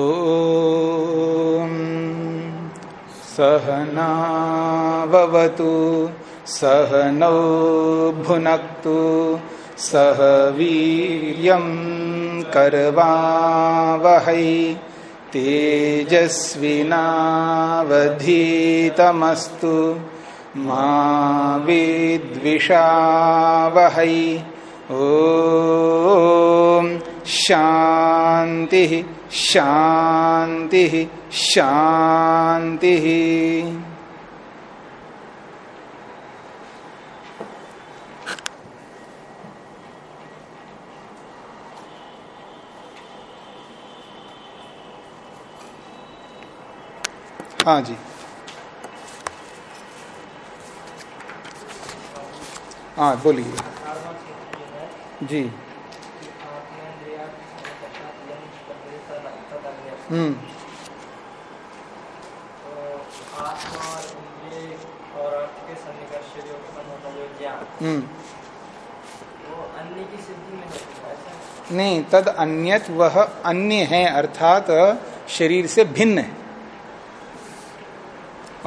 ॐ सहनावतु सहनौ भुनक्तु सह वीर्यं करवावहै तेजस्विनावधीतमस्तु मा विद्विषावहै। ॐ शान्तिः। शान्तिः शांति। हाँ जी। हाँ बोलिए। जी। हम्म। हम्म। नहीं, तद अन्यत वह अन्य है, अर्थात शरीर से भिन्न है।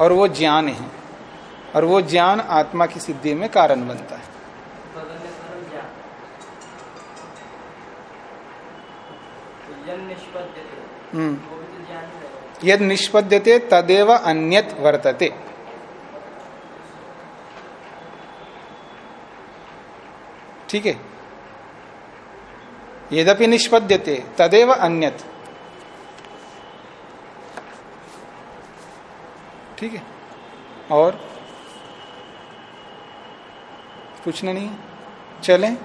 और वो ज्ञान है। और वो ज्ञान आत्मा की सिद्धि में कारण बनता है हम्म यद निष्पद्यते तदेव अन्यत वर्तते। ठीक है? यद्यपि निष्पद्यते, तदेव अन्यत। ठीक है? और? पूछना नहीं चलें।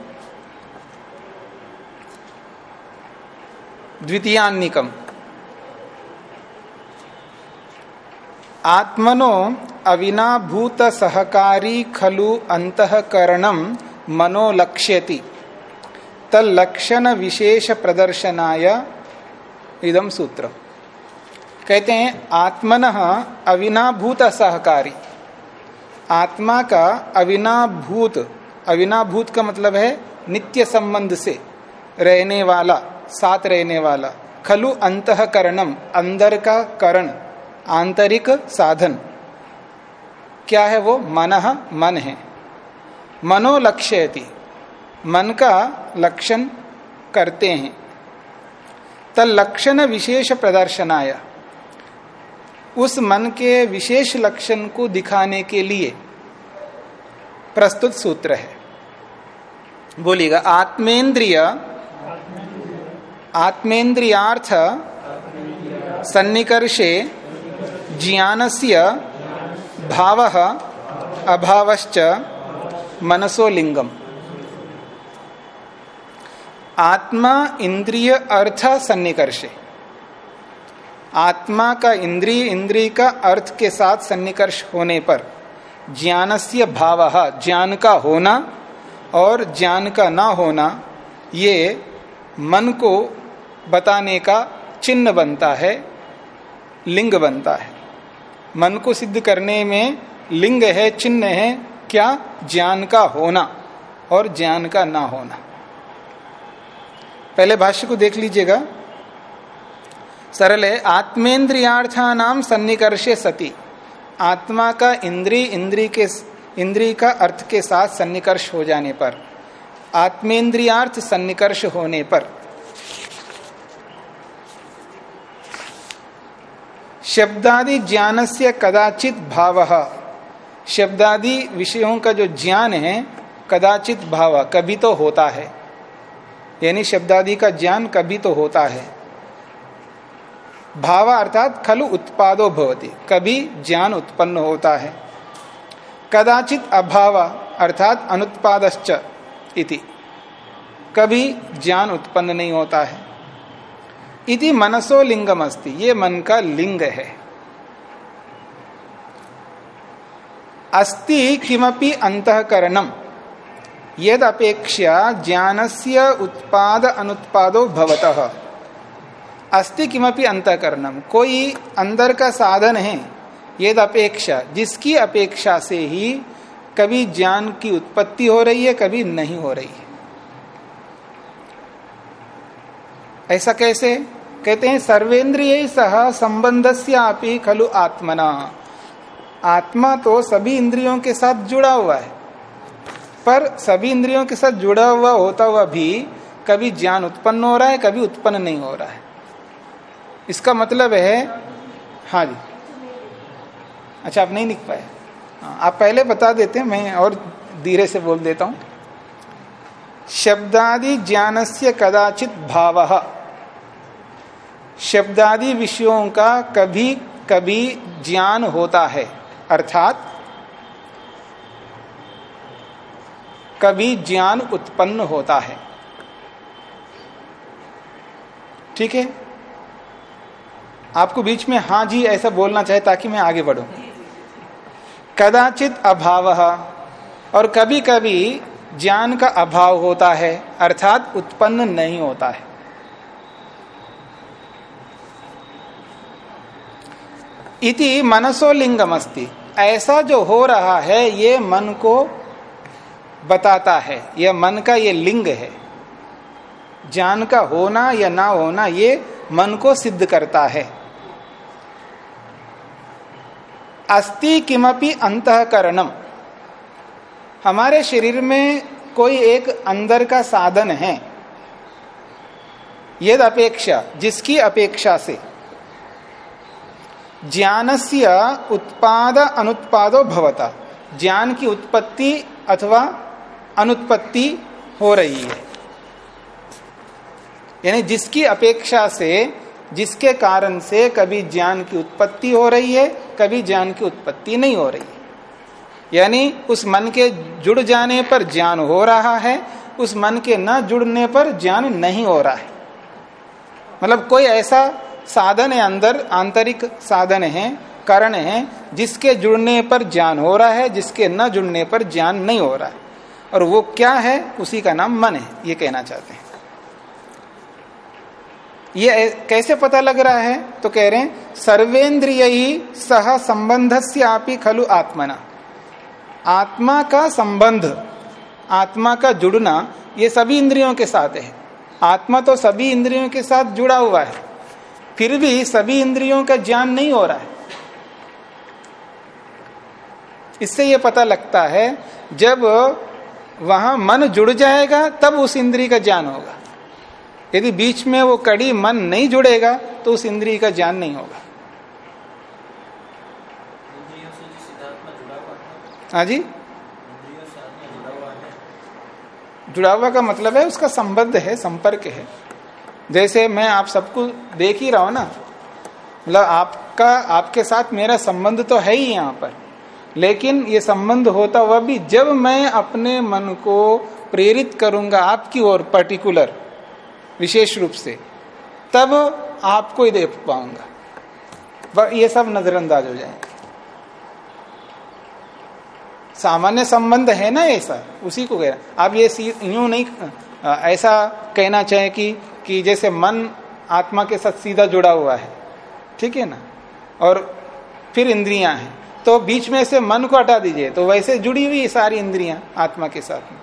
द्वितीयान्निकम। आत्मनो अविनाभूत सहकारी खलु अंतकरणम मनोलक्ष्यति। तलक्षण विशेष प्रदर्शनाय इदम सूत्र कहते हैं, आत्मन अविनाभूत सहकारी आत्मा का अविनाभूत अविनाभूत का मतलब है नित्य संबंध से रहने वाला, साथ रहने वाला। खलु अंतकरणम अंदर का करण। आंतरिक साधन। क्या है वो? मन मन है। मनोलक्ष्यति। मन का लक्षण करते हैं। तल लक्षण विशेष प्रदर्शनाय। उस मन के विशेष लक्षण को दिखाने के लिए प्रस्तुत सूत्र है। बोलिएगा, आत्मेंद्रिय। आत्मेंद्रियार्थ सन्निकर्षे ज्ञानस्य भाव अभावश्च मनसो लिंगम आत्मा इंद्रिय अर्थ सन्निकर्षे। आत्मा का इंद्रिय इंद्रिय का अर्थ के साथ सन्निकर्ष होने पर ज्ञान से भाव, ज्ञान का होना और ज्ञान का ना होना, ये मन को बताने का चिन्ह बनता है, लिंग बनता है। मन को सिद्ध करने में लिंग है, चिन्ह है, क्या ज्ञान का होना और ज्ञान का ना होना। पहले भाष्य को देख लीजिएगा। सरल है आत्मेन्द्रियार्था नाम सन्निकर्षे सती। आत्मा का इंद्री इंद्री के, इंद्री का अर्थ के साथ सन्निकर्ष हो जाने पर आत्मेन्द्रियार्थ सन्निकर्ष होने पर शब्दादि ज्ञान से कदाचित भाव। शब्दादि विषयों का जो ज्ञान है, कदाचित भाव, कभी तो होता है। यानी शब्दादि का ज्ञान कभी तो होता है। भाव अर्थात खलु उत्पादो भवती, कभी ज्ञान उत्पन्न होता है। कदाचित अभाव अर्थात अनुत्पादश्च इति, कभी ज्ञान उत्पन्न नहीं होता है। इति मनसो लिंगम अस्ति ये मन का लिंग है। अस्ति किमपि अंतकरणम यद अपेक्षा से उत्पाद अनुत्पादो भवतः। अस्ति किमपि अंतकरणम कोई अंदर का साधन है यद अपेक्षा जिसकी अपेक्षा से ही कभी ज्ञान की उत्पत्ति हो रही है, कभी नहीं हो रही है। ऐसा कैसे? कहते हैं सर्वेंद्रिय सह संबंध से खलु आत्मना। आत्मा तो सभी इंद्रियों के साथ जुड़ा हुआ है। पर सभी इंद्रियों के साथ जुड़ा हुआ होता हुआ भी कभी ज्ञान उत्पन्न हो रहा है कभी उत्पन्न नहीं हो रहा है। इसका मतलब है हाँ जी। अच्छा आप नहीं लिख पाए। हाँ, आप पहले बता देते हैं मैं और धीरे से बोल देता हूँ। शब्दादि ज्ञान से कदाचित भाव। शब्दादि विषयों का कभी कभी ज्ञान होता है। अर्थात, कभी ज्ञान उत्पन्न होता है। ठीक है? आपको बीच में हाँ जी ऐसा बोलना चाहे ताकि मैं आगे बढ़ू। कदाचित अभाव और कभी कभी ज्ञान का अभाव होता है, अर्थात उत्पन्न नहीं होता है। इति मनसो लिंगम अस्ति ऐसा जो हो रहा है, ये मन को बताता है। यह मन का ये लिंग है। ज्ञान का होना या ना होना, ये मन को सिद्ध करता है। अस्ति किमपि अंतकरणम हमारे शरीर में कोई एक अंदर का साधन है। यद अपेक्षा, जिसकी अपेक्षा से। ज्ञानस्य उत्पाद अनुत्पादो भवता। ज्ञान की उत्पत्ति अथवा अनुत्पत्ति हो रही है। यानी जिसकी अपेक्षा से, जिसके कारण से कभी ज्ञान की उत्पत्ति हो रही है, कभी ज्ञान की उत्पत्ति नहीं हो रही है। यानी उस मन के जुड़ जाने पर ज्ञान हो रहा है, उस मन के न जुड़ने पर ज्ञान नहीं हो रहा है। मतलब कोई ऐसा साधन है अंदर, आंतरिक साधन है, कारण है, जिसके जुड़ने पर ज्ञान हो रहा है, जिसके न जुड़ने पर ज्ञान नहीं हो रहा है। और वो क्या है, उसी का नाम मन है, ये कहना चाहते हैं। ये कैसे पता लग रहा है? तो कह रहे हैं, सर्वेंद्रिय ही सह संबंध से आप ही खलु आत्मना। आत्मा का संबंध, आत्मा का जुड़ना, ये सभी इंद्रियों के साथ है। आत्मा तो सभी इंद्रियों के साथ जुड़ा हुआ है। फिर भी सभी इंद्रियों का ज्ञान नहीं हो रहा है। इससे यह पता लगता है जब वहाँ मन जुड़ जाएगा तब उस इंद्री का ज्ञान होगा। यदि बीच में वो कड़ी मन नहीं जुड़ेगा तो उस इंद्री का ज्ञान नहीं होगा। हाँ। जी? जुड़ा हुआ का मतलब है उसका संबंध है संपर्क है। जैसे मैं आप सबको देख ही रहा हूँ ना मतलब आपका, आपके साथ मेरा संबंध तो है ही यहाँ पर, लेकिन ये संबंध होता हुआ भी जब मैं अपने मन को प्रेरित करूँगा आपकी ओर पर्टिकुलर विशेष रूप से, तब आपको ही देख पाऊँगा। ये सब नजरअंदाज हो जाएँगे। सामान्य संबंध है ना ऐसा उसी को कह रहा आप ये यूँ नहीं ऐसा कहना चाहे कि कि जैसे मन आत्मा के साथ सीधा जुड़ा हुआ है ठीक है ना? और फिर इंद्रियाँ हैं। तो बीच में से मन को हटा दीजिए तो वैसे जुड़ी हुई सारी इंद्रियाँ आत्मा के साथ में।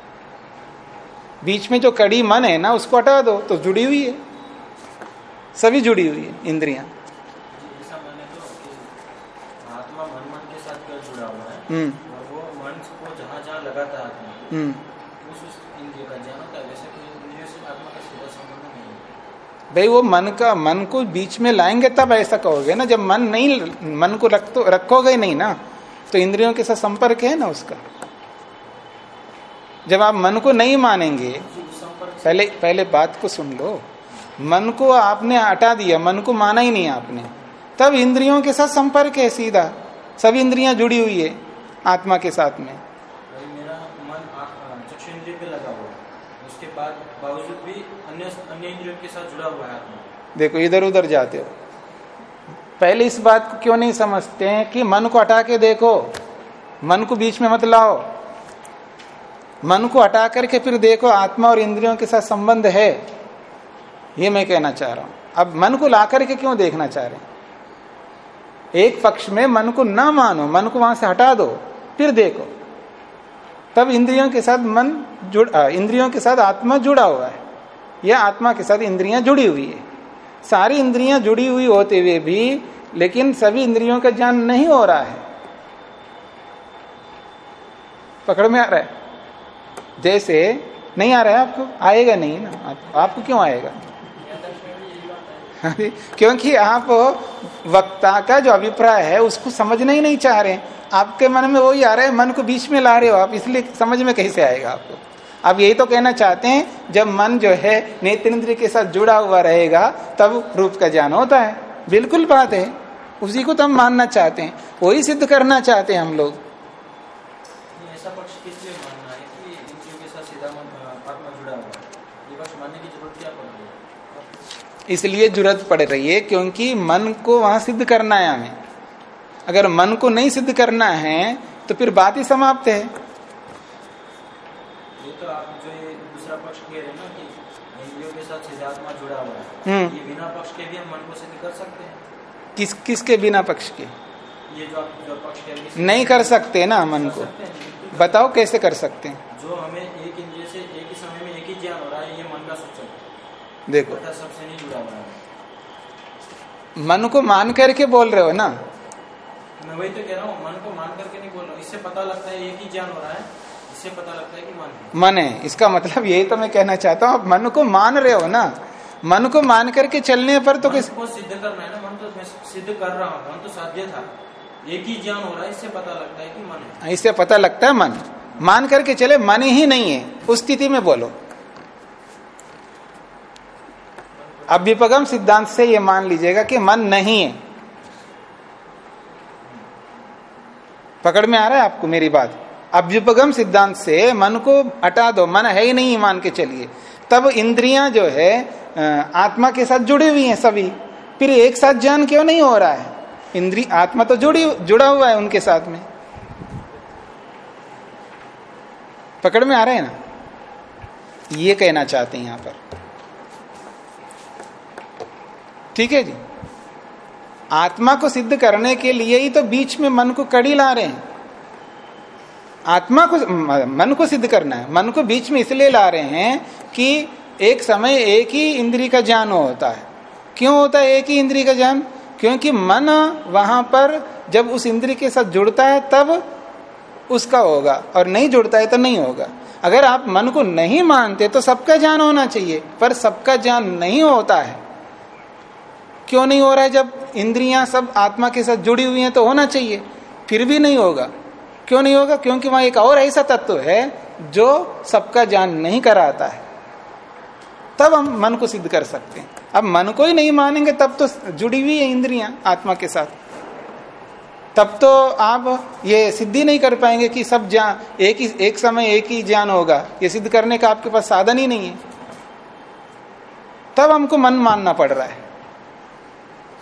बीच में जो कड़ी मन है ना उसको हटा दो तो जुड़ी हुई है। सभी जुड़ी हुई है इंद्रिया। हम्म। भाई, वो मन का, मन को बीच में लाएँगे, तब ऐसा कहोगे ना, जब मन नहीं, मन को रख तो रखोगे नहीं ना तो इंद्रियों के साथ संपर्क है ना उसका? जब आप मन को नहीं मानेंगे, पहले पहले बात को सुन लो। मन को आपने हटा दिया, मन को माना ही नहीं आपने। तब इंद्रियों के साथ संपर्क है सीधा। सब इंद्रियाँ जुड़ी हुई है आत्मा के साथ में। मेरा मन चक्षु लगा हुआ उसके बाद बावजूद अन्य इंद्रियों के साथ जुड़ा हुआ है आत्मा। देखो, इधर उधर जाते हो। पहले इस बात को क्यों नहीं समझते हैं कि मन को हटा के देखो? मन को बीच में मत लाओ। मन को हटा करके फिर देखो, आत्मा और इंद्रियों के साथ संबंध है। ये मैं कहना चाह रहा हूँ। अब मन को ला करके क्यों देखना चाह रहे एक पक्ष में मन को ना मानो, मन को वहाँ से हटा दो, फिर देखो। तब इंद्रियों के साथ मन जुड़ इंद्रियों के साथ आत्मा जुड़ा हुआ है। या आत्मा के साथ इंद्रियाँ जुड़ी हुई है। सारी इंद्रियाँ जुड़ी हुई होते हुए भी लेकिन सभी इंद्रियों का ज्ञान नहीं हो रहा है। पकड़ में आ रहा है? जैसे नहीं आ रहा है आपको? आएगा नहीं ना? आप, आपको क्यों आएगा? क्योंकि आप वक्ता का जो अभिप्राय है उसको समझना ही नहीं चाह रहे आपके मन में वही आ रहा है मन को बीच में ला रहे हो आप इसलिए समझ में कैसे आएगा आपको? आप यही तो कहना चाहते हैं जब मन जो है नेत्र के साथ जुड़ा हुआ रहेगा तब रूप का ज्ञान होता है। बिल्कुल बात है। उसी को तो हम मानना चाहते हैं। वही सिद्ध करना चाहते हैं हम लोग। इसलिए ज़रूरत पड़ रही है क्योंकि मन को वहाँ सिद्ध करना है हमें। अगर मन को नहीं सिद्ध करना है तो फिर बात ही समाप्त है। तो आप जो ये दूसरा पक्ष कह रहे हैं ना कि इंद्रियों के साथ सीधा जुड़ा हुआ है हम्म। ये बिना पक्ष के भी हम मन को सिद्ध कर सकते हैं? किस किसके बिना पक्ष के? ये जो आप जो पक्ष कह नहीं कर सकते ना मन को। बताओ कैसे कर सकते हैं? जो हमें एक इंद्रिय से एक ही समय में एक ही ज्ञान हो रहा है ये मन का सूचक देखो। सबसे नहीं जुड़ा हुआ है। मन को मान करके बोल रहे हो ना? मैं वही तो कह रहा हूँ मन को मान करके नहीं बोल रहा हूँ। इससे पता लगता है एक ही ज्ञान हो रहा है इससे पता लगता है कि मन है। मन है। इसका मतलब यही तो मैं कहना चाहता हूँ आप मन को मान रहे हो ना? मन को मान करके चलने पर तो किस को सिद्ध करना है ना मन तो मैं सिद्ध कर रहा हूँ मन तो साध्य था। एक ही ज्ञान हो रहा है इससे पता लगता है कि मन है। इससे पता लगता है मन। मान करके चले मन ही नहीं है उस स्थिति में बोलो। अब अभ्युपगम सिद्धांत से ये मान लीजिएगा कि मन नहीं है। पकड़ में आ रहा है आपको मेरी बात? अभ्युपगम सिद्धांत से मन को हटा दो, मन है ही नहीं मान के चलिए। तब इंद्रियाँ जो है आत्मा के साथ जुड़ी हुई हैं सभी। फिर एक साथ ज्ञान क्यों नहीं हो रहा है? इंद्री, आत्मा तो जुड़ी, जुड़ा हुआ है उनके साथ में। पकड़ में आ रहे हैं ना? ये कहना चाहते हैं यहाँ पर। ठीक है जी? आत्मा को सिद्ध करने के लिए ही तो बीच में मन को कड़ी ला रहे हैं। आत्मा को मन को सिद्ध करना है। मन को बीच में इसलिए ला रहे हैं कि एक समय एक ही इंद्री का ज्ञान होता है। क्यों होता है एक ही इंद्री का ज्ञान? क्योंकि मन वहाँ पर जब उस इंद्री के साथ जुड़ता है, तब उसका होगा। और नहीं जुड़ता है तो नहीं होगा। अगर आप मन को नहीं मानते तो सबका ज्ञान होना चाहिए, पर सबका ज्ञान नहीं होता है। क्यों नहीं हो रहा है? जब इंद्रियाँ सब आत्मा के साथ जुड़ी हुई हैं तो होना चाहिए। फिर भी नहीं होगा। क्यों नहीं होगा? क्योंकि वहाँ एक और ऐसा तत्व है जो सबका ज्ञान नहीं कराता है। तब हम मन को सिद्ध कर सकते हैं। अब मन को ही नहीं मानेंगे, तब तो जुड़ी हुई है इंद्रियाँ आत्मा के साथ। तब तो आप ये सिद्धि नहीं कर पाएँगे कि सब ज्ञान, एक ही, एक समय एक ही ज्ञान होगा। ये सिद्ध करने का आपके पास साधन ही नहीं है। तब हमको मन मानना पड़ रहा है।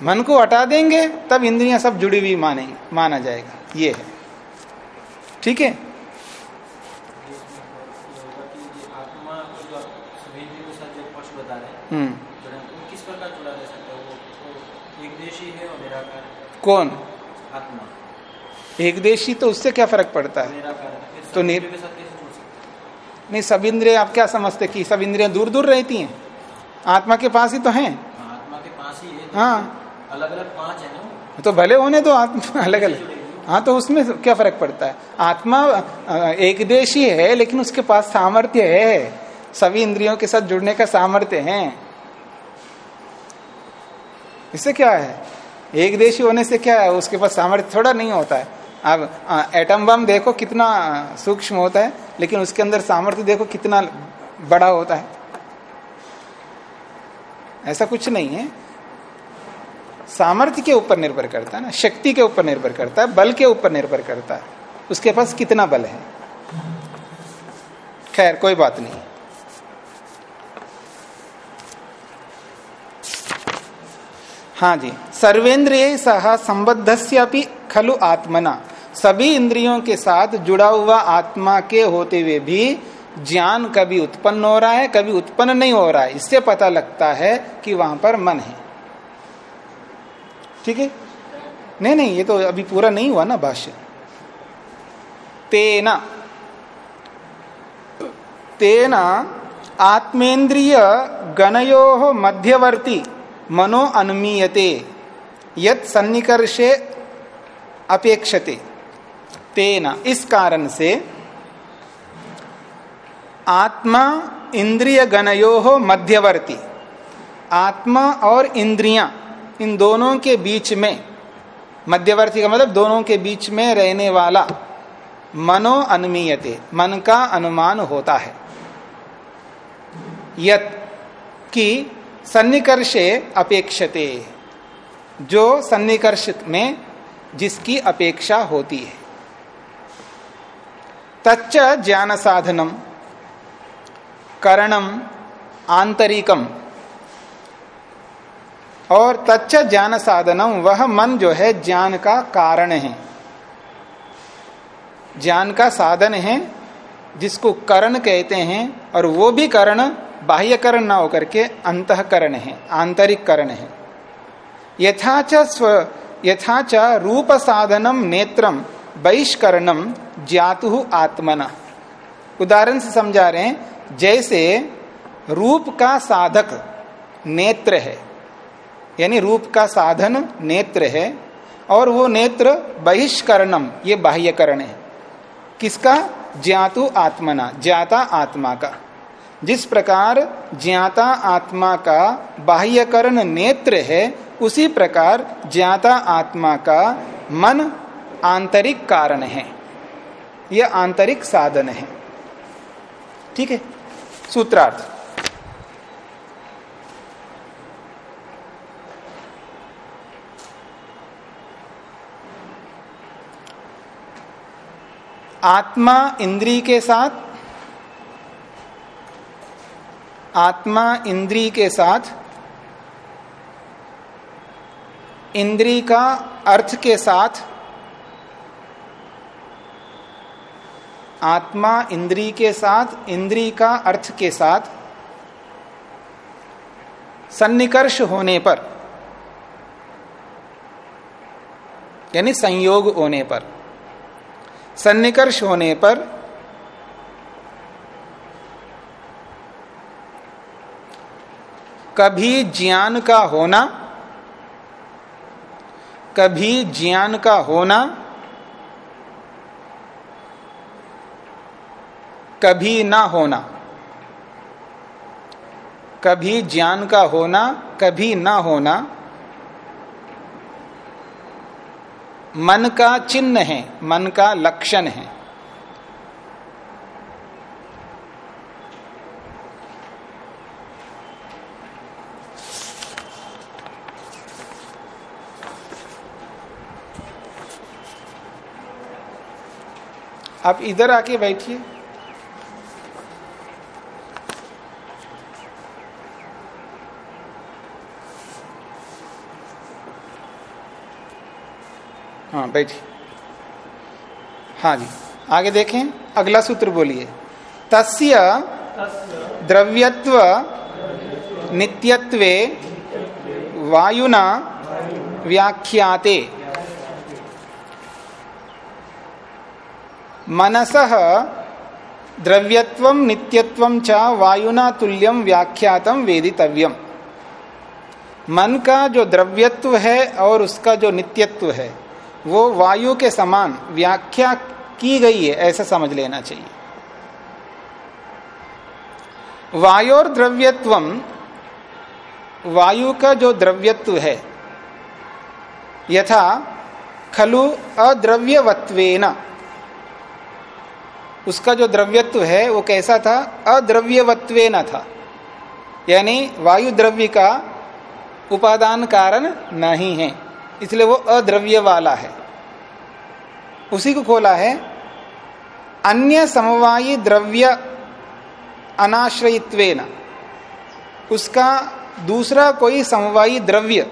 मन को हटा देंगे, तब इंद्रियाँ सब जुड़ी हुई मानेंगे, माना जाएगा। ये है। ठीक है? हम्म। जुड़ा वो किस प्रकार जुड़ा रह सकता है वो, वो एक देशी है और निराकार है कौन? आत्मा एक देशी तो उससे क्या फ़र्क पड़ता है? तो सभी नि- इंद्रियों के साथ कैसे जुड़ सकते हैं? नहीं सब इंद्रिय आप क्या समझते कि सब इंद्रिया दूर दूर रहती हैं? आत्मा के पास ही तो हैं। हाँ, आत्मा के पास ही है हाँ। अलग अलग पाँच है ना तो भले होने तो आत्मा अलग अलग हाँ तो उसमें क्या फ़र्क पड़ता है? आत्मा एक देशी है, लेकिन उसके पास सामर्थ्य है। सभी इंद्रियों के साथ जुड़ने का सामर्थ्य है। इससे क्या है? एक देशी होने से क्या है? उसके पास सामर्थ्य थोड़ा नहीं होता है। अब एटम बम देखो कितना सूक्ष्म होता है, लेकिन उसके अंदर सामर्थ्य देखो कितना बड़ा होता है। ऐसा कुछ नहीं है। सामर्थ्य के ऊपर निर्भर करता है ना, शक्ति के ऊपर निर्भर करता है, बल के ऊपर निर्भर करता है। उसके पास कितना बल है? खैर, कोई बात नहीं। हाँ जी, सर्वेंद्रिय सह संबद्ध खलु आत्मना। सभी इंद्रियों के साथ जुड़ा हुआ आत्मा के होते हुए भी ज्ञान कभी उत्पन्न हो रहा है, कभी उत्पन्न नहीं हो रहा है। इससे पता लगता है कि वहाँ पर मन है। ठीक है? नहीं नहीं, ये तो अभी पूरा नहीं हुआ ना भाष्य। तेना। तेना आत्मेन्द्रिय गणयो मध्यवर्ती मनो अनुमीयते, यत सन्निकर्षे अपेक्षते। तेना, इस कारण से आत्मा इंद्रिय गणयो मध्यवर्ती। आत्मा और इंद्रियाँ इन दोनों के बीच में, मध्यवर्ती का मतलब दोनों के बीच में रहने वाला, मनो अनुमीयते, मन का अनुमान होता है। यत की सन्निकर्षे अपेक्षते, जो सन्निकर्ष में जिसकी अपेक्षा होती है। तच्च ज्ञान साधनम करणम, आंतरिकम और तच्च ज्ञान साधनम, वह मन जो है ज्ञान का कारण है। ज्ञान का साधन है, जिसको करण कहते हैं, और वो भी करण बाह्य करण ना होकर के अंतकरण है, आंतरिक करण है। यथाच स्व, यथाच रूप साधनम नेत्रम बहिष्करणम ज्ञातु आत्मना। उदाहरण से समझा रहे हैं, जैसे रूप का साधक नेत्र है यानी रूप का साधन नेत्र है और वो नेत्र बहिष्करणम, ये बाह्यकरण है। किसका? ज्ञातु आत्मना, ज्ञाता आत्मा का। जिस प्रकार ज्ञाता आत्मा का बाह्यकरण नेत्र है, उसी प्रकार ज्ञाता आत्मा का मन आंतरिक कारण है। यह आंतरिक साधन है। ठीक है? सूत्रार्थ। आत्मा इंद्री के साथ, आत्मा इंद्री के साथ, इंद्री का अर्थ के साथ, आत्मा इंद्री के साथ, इंद्री का अर्थ के साथ, सन्निकर्ष होने पर, यानी संयोग होने पर। सन्निकर्ष होने पर कभी ज्ञान का होना, कभी ज्ञान का होना, कभी ना होना, कभी ज्ञान का होना, कभी ना होना मन का चिन्ह है मन का लक्षण है। आप इधर आके बैठिए। हाँ बैठिए। हाँ जी, आगे देखें, अगला सूत्र बोलिए। तस्य द्रव्यत्व नित्यत्वे वायुना व्याख्याते। मनस द्रव्यत्व, नित्यत्व च वायुना तुल्यम व्याख्यातम वेदितव्यम मन का जो द्रव्यत्व है और उसका जो नित्यत्व है वो वायु के समान व्याख्या की गई है, ऐसा समझ लेना चाहिए। वायोर द्रव्यत्व वायु का जो द्रव्यत्व है, यथा खलु अद्रव्यवत्वेन, उसका जो द्रव्यत्व है, वो कैसा था? अद्रव्यवत्वे न था। यानी वायु द्रव्य का उपादान कारण नहीं है। इसलिए वो अद्रव्य वाला है। उसी को खोला है, अन्य समवायी द्रव्य अनाश्रयित्वेन। उसका दूसरा कोई समवायी द्रव्य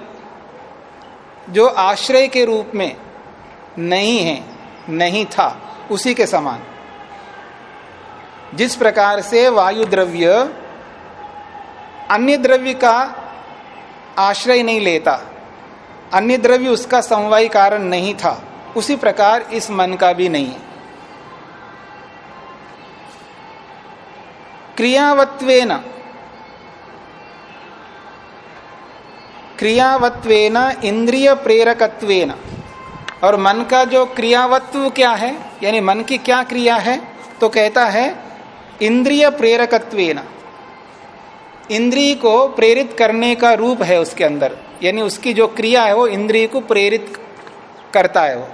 जो आश्रय के रूप में नहीं है, नहीं था, उसी के समान। जिस प्रकार से वायु द्रव्य अन्य द्रव्य का आश्रय नहीं लेता अन्य द्रव्य उसका समवाय कारण नहीं था। उसी प्रकार इस मन का भी नहीं। है क्रियावत्वेन। क्रियावत्वेन इंद्रिय प्रेरकत्वेन। और मन का जो क्रियावत्व क्या है, यानी मन की क्या क्रिया है तो कहता है इंद्रिय प्रेरकत्वेन। इंद्रिय को प्रेरित करने का रूप है उसके अंदर। यानी उसकी जो क्रिया है वो इंद्रिय को प्रेरित करता है वो।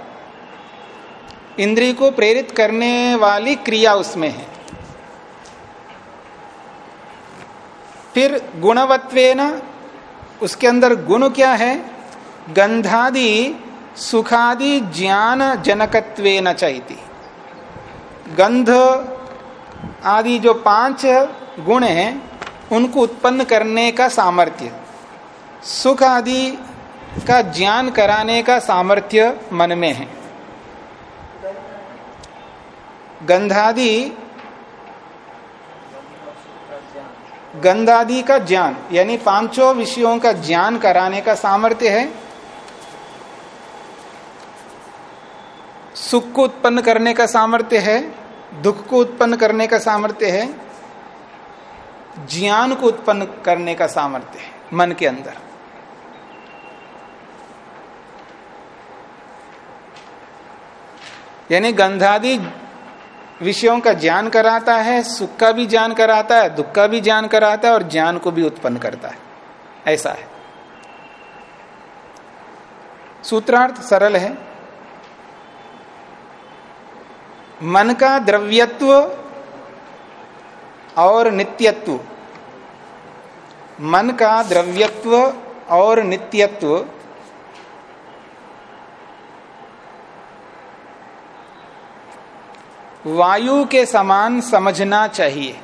इंद्रिय को प्रेरित करने वाली क्रिया उसमें है। फिर गुणवत्वेन, उसके अंदर गुण क्या है? गंधादि, सुखादि ज्ञान जनकत्वेन चाहती गंध आदि जो पाँच गुण हैं, उनको उत्पन्न करने का सामर्थ्य। सुख आदि का ज्ञान कराने का सामर्थ्य मन में है। गंधादि गंधादि का ज्ञान, यानी पाँचों विषयों का ज्ञान कराने का सामर्थ्य है। सुख को उत्पन्न करने का सामर्थ्य है, दुख को उत्पन्न करने का सामर्थ्य है, ज्ञान को उत्पन्न करने का सामर्थ्य है, मन के अंदर। यानी गंधादि विषयों का ज्ञान कराता है, सुख का भी ज्ञान कराता है, दुख का भी ज्ञान कराता है और ज्ञान को भी उत्पन्न करता है। ऐसा है। सूत्रार्थ सरल है। मन का द्रव्यत्व और नित्यत्व। मन का द्रव्यत्व और नित्यत्व वायु के समान समझना चाहिए।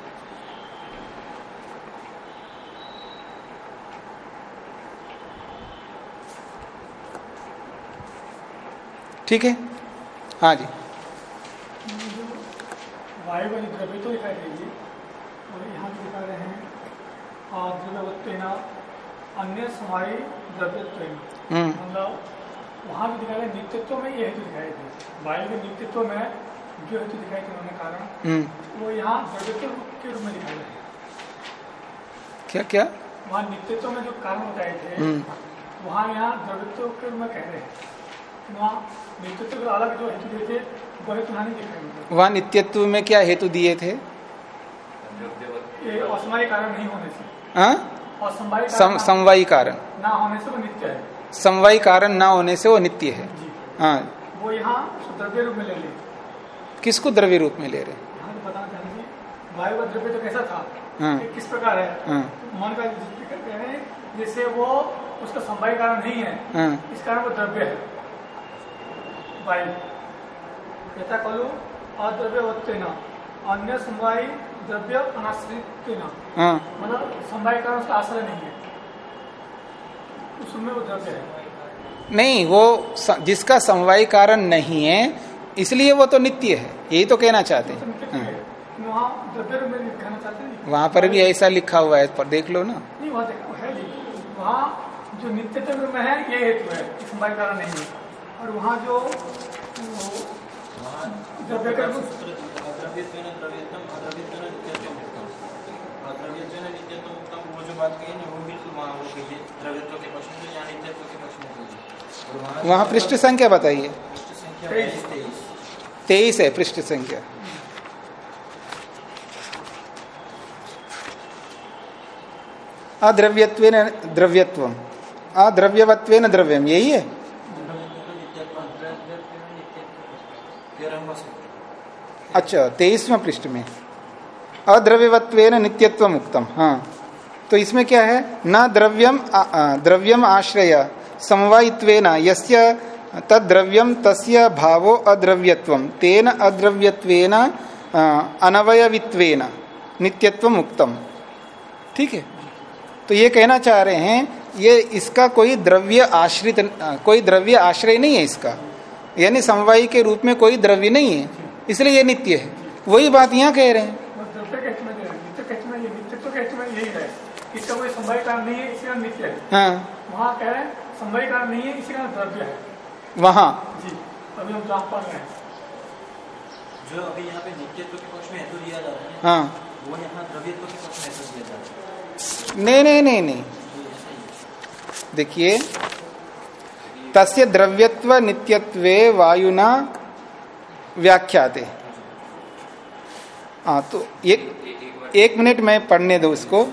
ठीक है? हाँ जी। वायु वाली द्रव्य तो दिखाई देगी और यहाँ पे दिखा रहे हैं अन्य हम्म। मतलब वहाँ भी दिखाया नित्यत्व में दिखाई वायु के नित्यत्व में जो हेतु दिखाई दे उन्होंने कारण हम्म। वो यहाँ द्रव्यत्व के रूप में दिखाई दे क्या क्या? वहाँ नित्यत्व में जो कारण बताए थे हम्म। वहाँ यहाँ द्रव्यत्व के रूप में कह रहे हैं। वहाँ नित्यत्व के अलग जो हेतु दिए थे वो हेतु यहाँ नहीं दिखाई देते नित्यत्व में क्या हेतु दिए थे? ये कारण नहीं होने से। हाँ? सम, समवायी कारण। ना होने से वो नित्य है। समवायी कारण ना होने से वो नित्य है। हाँ। वो यहाँ द्रव्य रूप में ले ली। किसको द्रव्य रूप में ले रहे यहाँ तो बताना चाहेंगे वायु का द्रव्य तो कैसा था? हाँ। किस प्रकार है? हाँ। मन का हैं वो उसका समवाय कारण नहीं है हाँ। इस कारण वो द्रव्य है। वायु। यथा कलु अद्रव्य न अन्य समवाय द्रव्य अनाश्रित न हाँ। मतलब समवाय कारण उसका आश्रय नहीं है। उसमें वो द्रव्य है। नहीं वो जिसका समवायी कारण नहीं है इसलिए वो तो नित्य है यही तो कहना चाहते तो हैं। वहाँ चाहते हैं वहाँ पर भी ऐसा लिखा हुआ है पर देख लो ना। वहाँ देखो है जी। वहाँ जो नित्य में है ये हेतु है कि समवाय कारण नहीं और वहाँ जो वहाँ तो पृष्ठ संख्या बताइए। पृष्ठ संख्या बाईस तेईस है पृष्ठ संख्या। अद्रव्यत्वेन द्रव्यत्व अद्रव्यवत्वेन द्रव्यम, यही है। अच्छा तेईसवें पृष्ठ में। अद्रव्यवत्व नित्यत्व उत्तम हाँ। तो इसमें क्या है? न द्रव्यम द्रव्यम आश्रय, समवायित्वेन, यस्य तद्द्रव्यम तस्य भावो अद्रव्यत्वम तेन अद्रव्यत्वेन आ, अनवयवित्वेन नित्यत्व उत्तम ठीक है? तो ये कहना चाह रहे हैं ये इसका कोई द्रव्य आश्रित कोई द्रव्य आश्रय नहीं है इसका। यानी समवायी के रूप में कोई द्रव्य नहीं है इसलिए ये नित्य है। वही बात यहाँ कह रहे हैं। हैं। वहाँ। जी अभी हम जहाँ पढ़ रहे हैं। जो अभी यहाँ पे नित्यत्व के पक्ष में हेतु जा रहा है हाँ। वो यहाँ द्रव्यत्व के पक्ष में हेतु जा रहा है। नहीं नहीं नहीं नहीं। तो। देखिए तस्य द्रव्यत्व नित्यत्वे वायुना व्याख्याते। हाँ तो एक एक मिनट में पढ़ने दो उसको।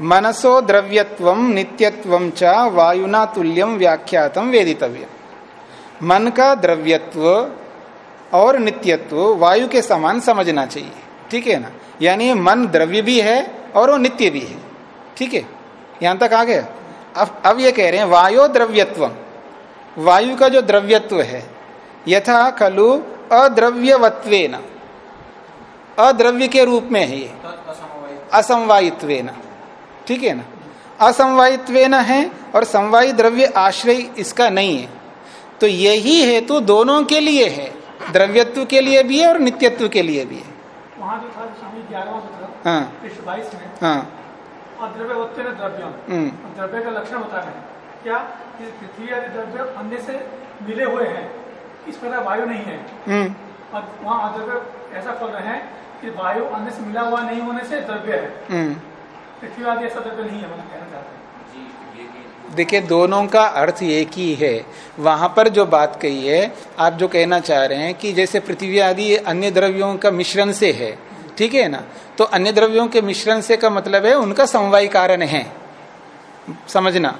मनसो द्रव्यत्व नित्यत्व च वायुना तुल्यम व्याख्यातम वेदितव्य मन का द्रव्यत्व और नित्यत्व वायु के समान समझना चाहिए। ठीक है ना? यानी मन द्रव्य भी है और वो नित्य भी है। ठीक है? यहाँ तक आ गया? अब अब ये कह रहे हैं वायु द्रव्यत्व। वायु का जो द्रव्यत्व है यथा खलु अद्रव्यवत्व अद्रव्य के रूप में है ये। तत् असमवाय असमवायित्वेन। ठीक है ना? असमवायित्व न है और समवायी द्रव्य आश्रय इसका नहीं है। तो यही हेतु दोनों के लिए है। द्रव्यत्व के लिए भी है और नित्यत्व के लिए भी है। वहाँ जो था हाँ। हाँ। होते हम्म, द्रव्य का लक्षण बता रहे हैं। क्या? पृथ्वी आदि द्रव्य अन्य से मिले हुए हैं। इस प्रकार वायु नहीं है। हम्म, और वहाँ ऐसा फल रहे हैं कि वायु अन्य से मिला हुआ नहीं होने से द्रव्य है। पृथ्वी आदि ऐसा द्रव्य नहीं है मतलब कहना चाहते हैं। देखिए दोनों का अर्थ एक ही है। वहाँ पर जो बात कही है आप जो कहना चाह रहे हैं कि जैसे पृथ्वी आदि अन्य द्रव्यों का मिश्रण से है ठीक है ना? तो अन्य द्रव्यों के मिश्रण से का मतलब है उनका समवाय कारण है। समझना?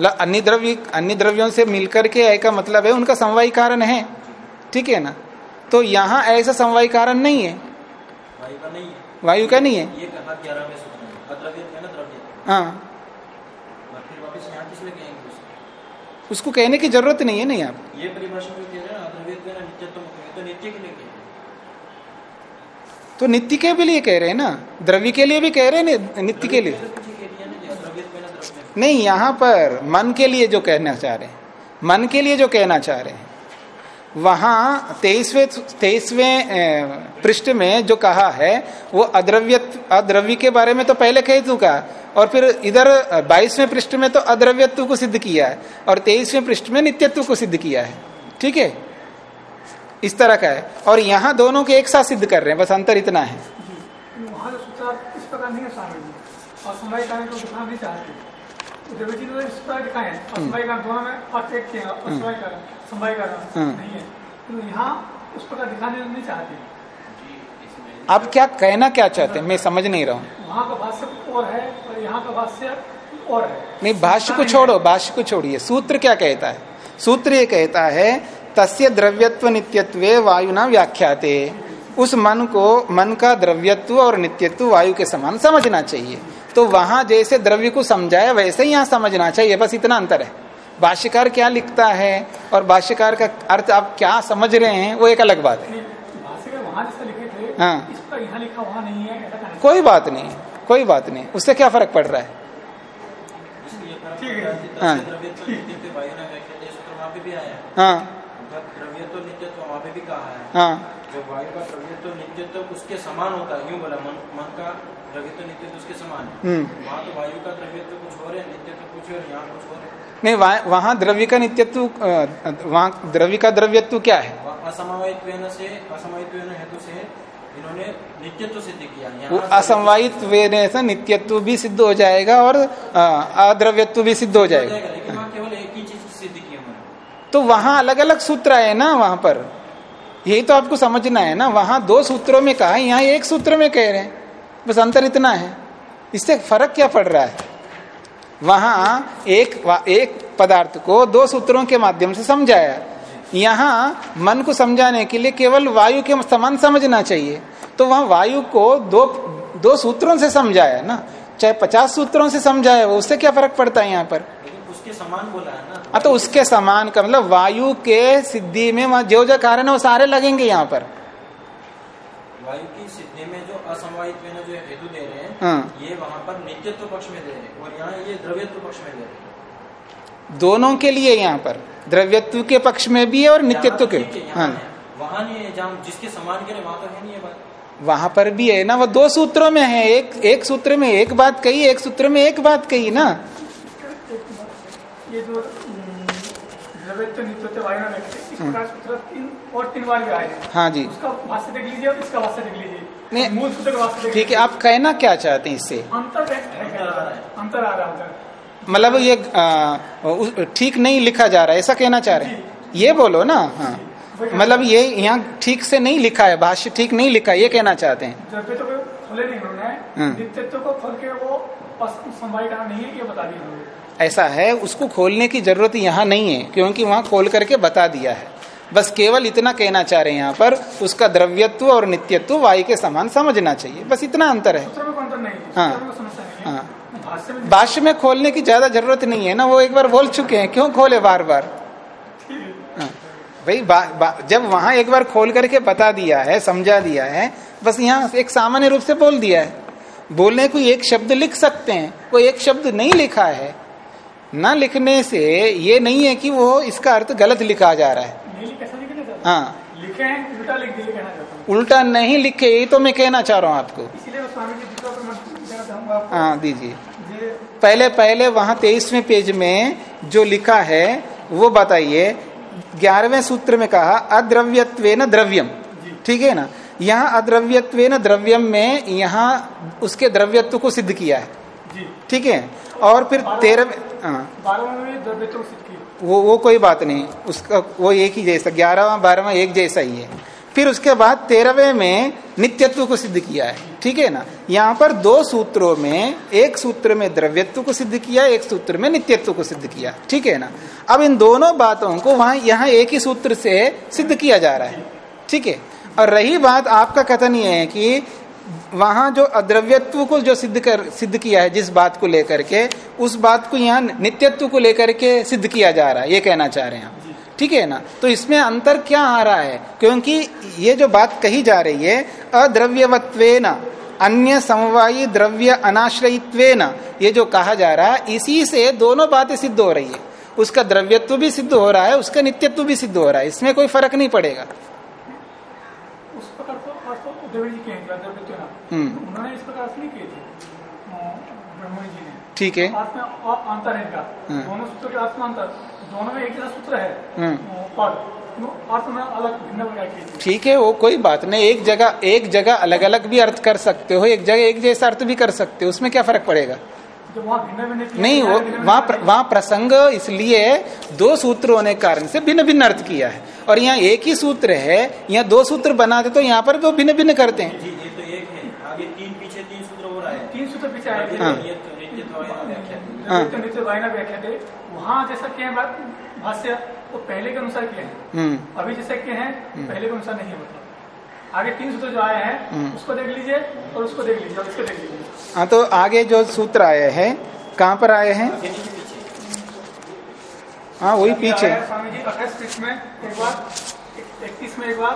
अन्य द्रव्य अन्य द्रव्यों से मिलकर के है का मतलब है उनका समवाय कारण है ठीक है ना? तो यहाँ ऐसा समवाय कारण नहीं है। वायु का नहीं है। वायु का नहीं है। है। उसको? कहने की ज़रूरत नहीं है ना यहाँ। पे। ये परिभाषा तो नित्य के तो नित्य के भी लिए कह रहे हैं ना? द्रव्य के लिए भी कह रहे हैं नित्य के लिए? नहीं यहाँ पर मन के लिए जो कहना चाह रहे हैं। मन के लिए जो कहना चाह रहे हैं। वहाँ तेईसवे तेईसवें पृष्ठ में जो कहा है वो अद्रव्य अद्रव्य के बारे में तो पहले कह चुका और फिर इधर बाईसवें पृष्ठ में तो अद्रव्यत्व को सिद्ध किया है और तेईसवें पृष्ठ में नित्यत्व को सिद्ध किया है ठीक है? इस तरह का है और यहाँ दोनों के एक साथ सिद्ध कर रहे हैं बस अंतर इतना है। और ने हैं हम्म। नहीं है। तो यहाँ उस प्रकार दिखाने नहीं चाहते। आप क्या कहना क्या चाहते हैं? मैं समझ नहीं रहा हूँ। वहाँ का भाष्य और है और यहाँ का भाष्य और है। नहीं भाष्य को छोड़ो भाष्य को छोड़िए। सूत्र क्या कहता है? सूत्र ये कहता है तस्य द्रव्यत्व नित्यत्वे वायुना व्याख्याते। उस मन को मन का द्रव्यत्व और नित्यत्व वायु के समान समझना चाहिए। तो वहाँ जैसे द्रव्य को समझाया वैसे ही यहाँ समझना चाहिए। बस इतना अंतर है। भाष्यकार क्या लिखता है और भाष्यकार का अर्थ आप क्या समझ रहे हैं वो एक अलग बात है। नहीं, भाष्य में वहाँ जैसे लिखे थे हाँ। है कोई बात नहीं कोई बात नहीं। उससे क्या फ़र्क पड़ रहा है? है। है। हाँ। तस्य द्रव्य तो वायु तो नित्य तो वहाँ पे भी कहा है हाँ जब वायु का द्रव्य तो नित्य तो उसके समान होता है यूँ बोला मन मन का द्रव्य तो नित्य तो उसके समान है हम्म वहाँ तो वायु का द्रव्य तो कुछ और है नित्य तो कुछ और यहाँ कुछ और है। नहीं वहाँ वहाँ द्रव्य का नित्यत्व वहाँ द्रव्य का द्रव्यत्व क्या है? वहाँ असमवायित्वेन से असमवायित्वेन हेतु से इन्होंने नित्यत्व सिद्ध किया। असमवायित वेने से नित्यत्व भी सिद्ध हो जाएगा और अद्रव्यत्व भी सिद्ध हो जाएगा। केवल एक ही चीज़ सिद्ध की तो वहाँ अलग अलग सूत्र है ना वहाँ पर। यही तो आपको समझना है ना वहाँ दो सूत्रों में कहा यहाँ एक सूत्र में कह रहे हैं। बस अंतर इतना है। इससे फ़र्क क्या पड़ रहा है? वहाँ एक एक पदार्थ को दो सूत्रों के माध्यम से समझाया। यहाँ मन को समझाने के लिए केवल वायु के समान समझना चाहिए। तो वहाँ वायु को दो दो सूत्रों से समझाया ना? चाहे पचास सूत्रों से समझाया वो उससे क्या फ़र्क पड़ता है यहाँ पर? उसके समान बोला है ना। हाँ तो उसके समान का मतलब वायु के सिद्धि में वहाँ जो जो कारण है वो सारे लगेंगे यहाँ पर। वायु की सिद्धि में जो असमवायित जो हेतु हैं। हाँ ये वहाँ पर नित्यत्व पक्ष में दे रहे और यहाँ ये द्रव्यत्व पक्ष में दे रहे दोनों के लिए यहाँ पर। द्रव्यत्व के पक्ष में भी है और नित्यत्व के हाँ वहाँ नहीं जिसके समान के लिए वहाँ तो है नहीं ये बात। वहाँ पर भी है ना वो दो सूत्रों में है। एक एक सूत्र में एक बात कही एक सूत्र में एक बात कही ना। ये जो द्रव्यत्व नित्यत्व वायु में व्यक्ति इस प्रकार सूत्र तीन और तीन बार भी आए हाँ। जी। उसका भाष्य देख लीजिए और इसका भाष्य देख लीजिए। नहीं, ठीक है आप कहना क्या चाहते हैं इससे? अंतर अंतर आ रहा है। मतलब ये ठीक नहीं लिखा जा रहा है ऐसा कहना चाह रहे हैं? ये बोलो ना हाँ। मतलब ये यहाँ ठीक से नहीं लिखा है भाष्य ठीक नहीं लिखा है ये कहना चाहते हैं। तो है। ऐसा है उसको खोलने की ज़रूरत यहाँ नहीं है क्योंकि वहाँ खोल करके बता दिया है। बस केवल इतना कहना चाह रहे हैं यहाँ पर उसका द्रव्यत्व और नित्यत्व वायु के समान समझना चाहिए। बस इतना अंतर है। है। हाँ। भाष्य में खोलने की ज़्यादा ज़रूरत नहीं है ना वो एक बार बोल चुके हैं क्यों खोले बार बार हाँ। भाई बा, बा, जब वहाँ एक बार खोल करके बता दिया है समझा दिया है बस यहाँ एक सामान्य रूप से बोल दिया है। बोलने को एक शब्द लिख सकते हैं वो एक शब्द नहीं लिखा है। ना लिखने से ये नहीं है कि वो इसका अर्थ गलत लिखा जा रहा है। हाँ। लिखे हैं उल्टा लिख दिए कहना चाहता हूँ। उल्टा नहीं लिखे यही तो मैं कहना चाह रहा हूँ आपको। हाँ दीजिए पहले पहले वहाँ तेईसवें पेज में जो लिखा है वो बताइए। ग्यारहवें सूत्र में कहा अद्रव्यत्व न द्रव्यम ठीक है ना? यहाँ अद्रव्यत्व न द्रव्यम में यहाँ उसके द्रव्यत्व को सिद्ध किया है। ठीक है? और फिर तेरह वो वो कोई बात नहीं। उसका, वो एक ही जैसा, ग्यारहवा, बारहवा एक जैसा ही है। फिर उसके बाद तेरहवें में नित्यत्व को सिद्ध किया है। ठीक है ना? यहाँ पर दो सूत्रों में, एक सूत्र में द्रव्यत्व को सिद्ध किया, एक सूत्र में नित्यत्व को सिद्ध किया। ठीक है ना? अब इन दोनों बातों को वहाँ, यहाँ एक ही सूत्र से सिद्ध किया जा रहा है। ठीक है? और रही बात आपका कथन ये है कि वहाँ जो अद्रव्यत्व को जो सिद्ध कर, सिद्ध किया है, जिस बात को लेकर के, उस बात को यहाँ नित्यत्व को लेकर के सिद्ध किया जा रहा है, ये कहना चाह रहे हैं ठीक है ना? तो इसमें अंतर क्या आ रहा है? क्योंकि ये जो बात कही जा रही है, अद्रव्यवत्वेन, अन्य समवायी द्रव्य अनाश्रयित्वेन, ये जो कहा जा रहा है, इसी से दोनों बातें सिद्ध हो रही है। उसका द्रव्यत्व भी सिद्ध हो रहा है, उसका नित्यत्व भी सिद्ध हो रहा है, इसमें कोई फ़र्क नहीं पड़ेगा। उस हम्म। उन्होंने इस प्रकार अर्थ नहीं किए थे। जी ने। ठीक है। अंतर है इनका। हम्म। दोनों सूत्र के अर्थ अंतर। दोनों में एक जैसा सूत्र है। हम्म। पद। ठीक है वो कोई बात नहीं। एक जगह एक जगह अलग अलग भी अर्थ कर सकते हो एक जगह एक जैसा अर्थ भी कर सकते हो उसमें क्या फ़र्क पड़ेगा? नहीं वो वहाँ। वहाँ प्रसंग इसलिए दो सूत्र होने के कारण से भिन्न भिन्न अर्थ किया है। और यहाँ एक ही सूत्र है यहाँ दो सूत्र बनाते तो यहाँ पर वो भिन्न भिन्न करते है आगे तीन पीछे तीन सूत्र हो रहा है तीन सूत्र पीछे आए थे हाँ। नित्य नित्य द्वय व्याख्या हाँ। व्याख्या थे। वहाँ जैसा किए हैं भाष्य तो पहले के अनुसार किए हैं। हम्म। अभी जैसे किए हैं पहले के अनुसार नहीं है मतलब। आगे तीन सूत्र जो आए हैं उसको देख लीजिए और उसको देख लीजिए और इसको देख लीजिए। हाँ तो आगे जो सूत्र आए हैं कहाँ पर आए हैं? हाँ वही पीछे। स्वामी जी अट्ठाईस में एक बार इकतीस में एक बार।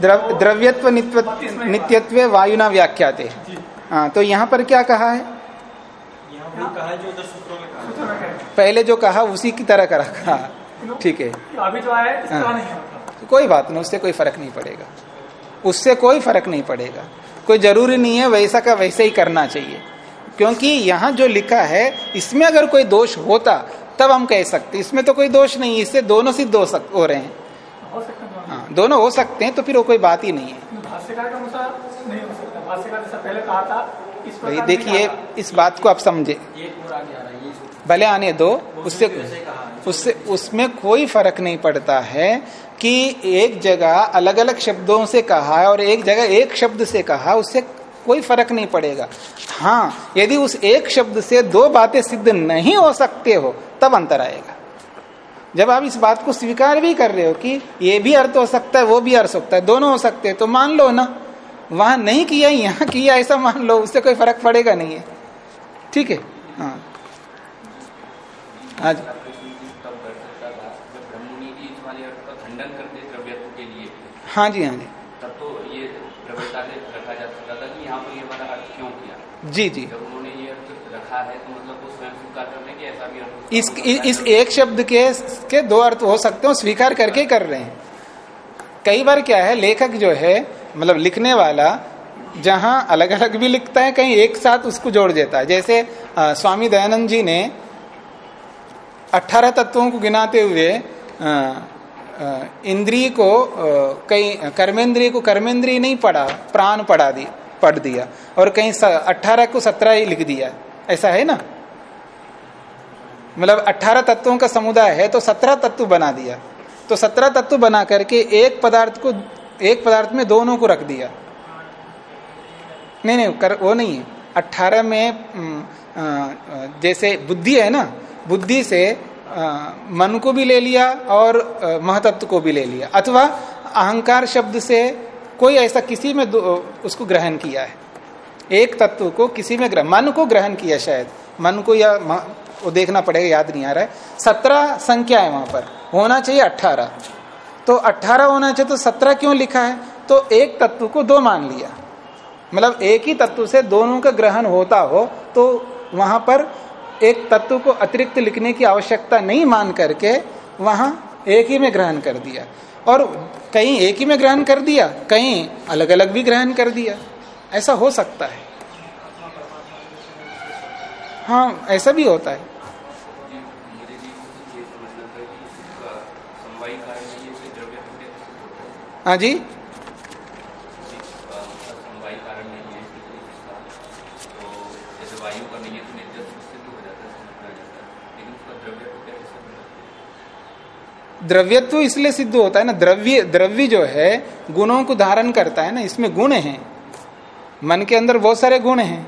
द्रव द्रव्यत्व नित्यत्व वायुना व्याख्याते जी। हाँ तो यहाँ पर क्या कहा है? यहाँ कहा जो सूत्रों में पहले जो कहा उसी की तरह का रखा ठीक है। अभी जो आया है हाँ। तो कोई बात नहीं उससे कोई फ़र्क नहीं पड़ेगा। उससे कोई फ़र्क नहीं पड़ेगा। कोई ज़रूरी नहीं है वैसा का वैसे ही करना चाहिए। क्योंकि यहाँ जो लिखा है इसमें अगर कोई दोष होता तब हम कह सकते इसमें तो कोई दोष नहीं इससे दोनों सिद्ध हो सक हो रहे हैं। हो सकते हैं। दोनों। हाँ दोनों हो सकते हैं तो फिर वो कोई बात ही नहीं है भाष्यकार जैसा पहले कहा था इस देखिए इस बात को आप समझे। एक और आगे आ रहा है ये सूत्र भले आने दो उससे उससे उसमें कोई फ़र्क नहीं पड़ता है कि एक जगह अलग अलग शब्दों से कहा है और एक जगह एक शब्द से कहा उससे कोई फ़र्क नहीं पड़ेगा। हाँ यदि उस एक शब्द से दो बातें सिद्ध नहीं हो सकते हो तब अंतर आएगा। जब आप इस बात को स्वीकार भी कर रहे हो कि ये भी अर्थ हो सकता है वो भी अर्थ हो सकता है दोनों हो सकते हैं तो मान लो ना। वहाँ नहीं किया, यहाँ किया, ऐसा मान लो, उससे कोई फ़र्क पड़ेगा नहीं है। ठीक है? हाँ। आज हाँ जी हाँ जी। तब तो ये रखा जा सकता था कि यहाँ पर ये वाला अर्थ क्यों किया जी। जी जब उन्होंने ये अर्थ रखा है तो मतलब वो स्वयं स्वीकार कर रहे हैं कि ऐसा भी अर्थ इस इस एक शब्द के के दो अर्थ हो सकते हो स्वीकार करके कर रहे हैं। कई बार क्या है लेखक जो है मतलब लिखने वाला जहाँ अलग अलग भी लिखता है कहीं एक साथ उसको जोड़ देता है। जैसे अ, स्वामी दयानंद जी ने अठारह तत्वों को गिनाते हुए इंद्रिय को कहीं कर्मेंद्रिय को कर्मेंद्रिय नहीं पढ़ा प्राण पढ़ा दी पढ़ दिया और कहीं अट्ठारह को सत्रह ही लिख दिया। ऐसा है ना? मतलब अट्ठारह तत्वों का समुदाय है तो सत्रह तत्व बना दिया। तो सत्रह तत्व बना करके एक पदार्थ को, एक पदार्थ में दोनों को रख दिया। नहीं नहीं, कर, वो नहीं है। अट्ठारह में जैसे बुद्धि है ना, बुद्धि से मन को भी ले लिया और महतत्व को भी ले लिया। अथवा अहंकार शब्द से कोई ऐसा किसी में उसको ग्रहण किया है। एक तत्व को किसी में ग्रहण मन को ग्रहण किया शायद। मन को या वो देखना पड़ेगा, याद नहीं आ रहा है। सत्रह संख्या है वहाँ पर। होना चाहिए अट्ठारह। तो अट्ठारह होना चाहिए तो सत्रह क्यों लिखा है? तो एक तत्व को दो मान लिया। मतलब एक ही तत्व से दोनों का ग्रहण होता हो तो वहाँ पर एक तत्व को अतिरिक्त लिखने की आवश्यकता नहीं मान करके वहाँ एक ही में ग्रहण कर दिया। और कहीं एक ही में ग्रहण कर दिया, कहीं अलग अलग भी ग्रहण कर दिया। ऐसा हो सकता है। हाँ ऐसा भी होता है। हाँ जी। द्रव्यत्व इसलिए सिद्ध होता है ना द्रव्य द्रव्य जो है गुणों को धारण करता है ना इसमें गुण है। मन के अंदर बहुत सारे गुण हैं।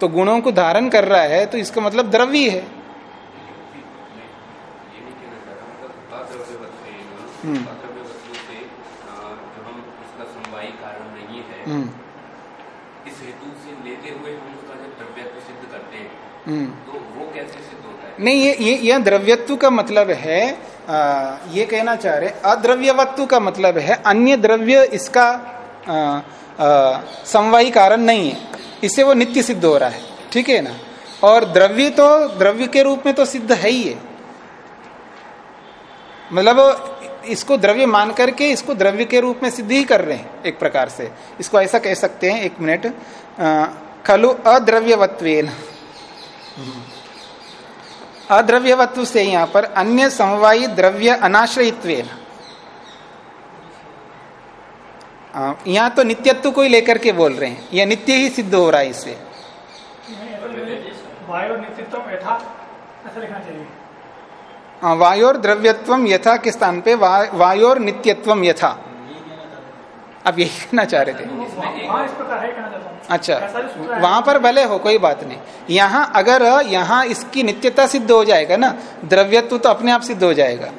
तो गुणों को धारण कर रहा है तो इसका मतलब द्रव्य है। हम्म। हम्म। इस हेतु से लेते हुए हम उसका जब द्रव्यत्व सिद्ध करते हैं हम्म। तो वो कैसे सिद्ध होता है नहीं ये ये यह द्रव्यत्व का मतलब है आ, ये कहना चाह रहे अद्रव्यवत्व का मतलब है अन्य द्रव्य इसका समवाही कारण नहीं है इससे वो नित्य सिद्ध हो रहा है ठीक है ना और द्रव्य तो द्रव्य के रूप में तो सिद्ध है ही है मतलब इसको द्रव्य मान करके इसको द्रव्य के रूप में सिद्ध ही कर रहे हैं, एक प्रकार से। इसको ऐसा कह सकते हैं, एक मिनट। खलु अद्रव्यवत्व अद्रव्यवत्व से यहाँ पर अन्य समवायी द्रव्य अनाश्रयित्व यहाँ तो नित्यत्व को ही लेकर के बोल रहे हैं। यह नित्य ही सिद्ध हो रहा है इससे वायु नित्यत्व ऐसा लिखना चाहिए। वायोर द्रव्यत्व यथा के स्थान पे वा, वायोर नित्यत्व यथा। अब यही कहना चाह रहे थे? अच्छा वहाँ पर भले हो कोई बात नहीं। यहाँ अगर यहाँ इसकी नित्यता सिद्ध हो जाएगा ना द्रव्यत्व तो अपने आप सिद्ध हो जाएगा।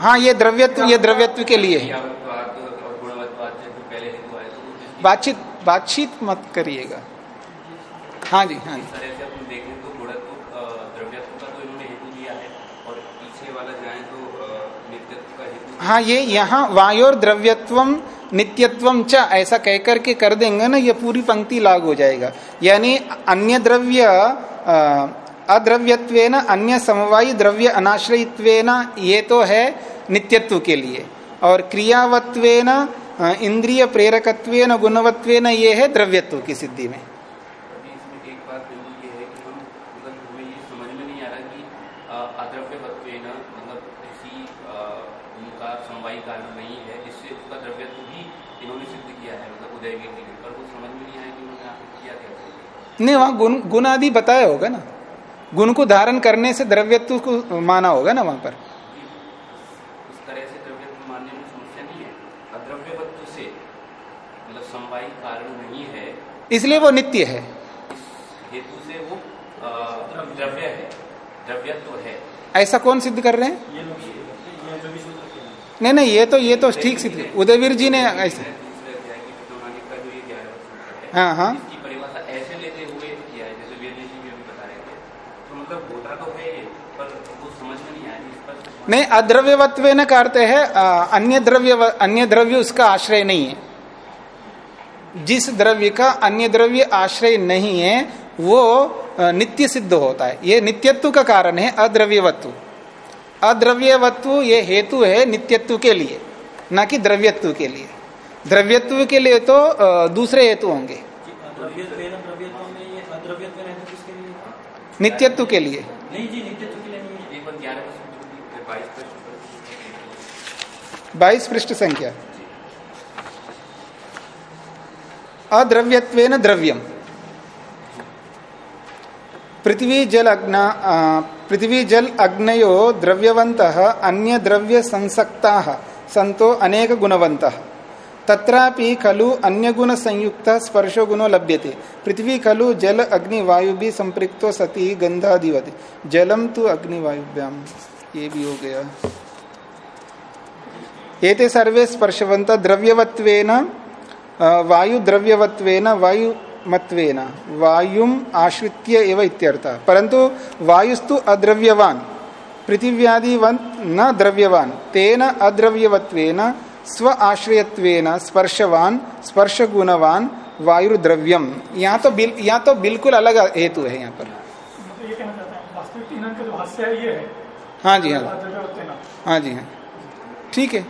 हाँ ये द्रव्यत्व ये द्रव्यत्व के लिए है। बातचीत बातचीत मत करिएगा। हाँ जी हाँ जी। हाँ ये यहाँ वायोर द्रव्यत्वम नित्यत्वम च ऐसा कहकर के कर देंगे ना ये पूरी पंक्ति लागू हो जाएगा। यानी अन्य द्रव्य अद्रव्यत्व अन्य समवायी द्रव्य अनाश्रयित्व ये तो है नित्यत्व के लिए। और क्रियावत्वेन इंद्रिय प्रेरकत्व गुणवत्व ये है द्रव्यत्व की सिद्धि में। नहीं वहाँ गुण गुण आदि बताया होगा ना। गुण को धारण करने से द्रव्यत्व को माना होगा ना वहाँ पर। इसलिए वो नित्य है। हेतु से वो द्रव्य है। द्रव्यत्व है। ऐसा कौन सिद्ध कर रहे हैं? नहीं नहीं ये तो ये तो ठीक सिद्ध उदयवीर जी ने ऐसे हाँ हाँ तो मतलब तो है पर वो समझ में नहीं नहीं अद्रव्यवत्व न करते हैं अन्य द्रव्य अन्य द्रव्य उसका आश्रय नहीं है। जिस द्रव्य का अन्य द्रव्य आश्रय नहीं है वो नित्य सिद्ध होता है। ये नित्यत्व का कारण है अद्रव्यवत्व। अद्रव्यवत्व ये हेतु है नित्यत्व के लिए न कि द्रव्यत्व के लिए। द्रव्यत्व के लिए तो दूसरे हेतु होंगे। नित्यत्व के लिए। बाईस पृष्ठ संख्या। अद्रव्यत्वेन द्रव्यम। पृथ्वी जल अग्न पृथ्वी जल अग्नयो द्रव्यवंत अन्य द्रव्य संसक्ता संतो अनेक गुणवंत तत्रापि खलु अन्य गुण संयुक्त स्पर्शो गुणो लभ्यते। पृथ्वी खलु जल अग्नि वायु भी संपृक्तो सती गंधाधिवत जलम तो अग्नि ये भी हो गया। एते सर्वे स्पर्शवंत द्रव्यवत्वेन वायु द्रव्यवत्वेन वायु मत्वेन वायुम आश्रित्य एव इत्यर्थ। परंतु वायुस्तु अद्रव्यवान पृथिव्यादिवंत न द्रव्यवान तेन अद्रव्यवत्वेन स्व आश्रयत्वेन स्पर्शवान स्पर्श गुणवान वायु द्रव्यम यहाँ तो बिल यहाँ तो बिल्कुल अलग हेतु है यहाँ पर। है हाँ जी हाँ। हाँ जी हाँ। ठीक है।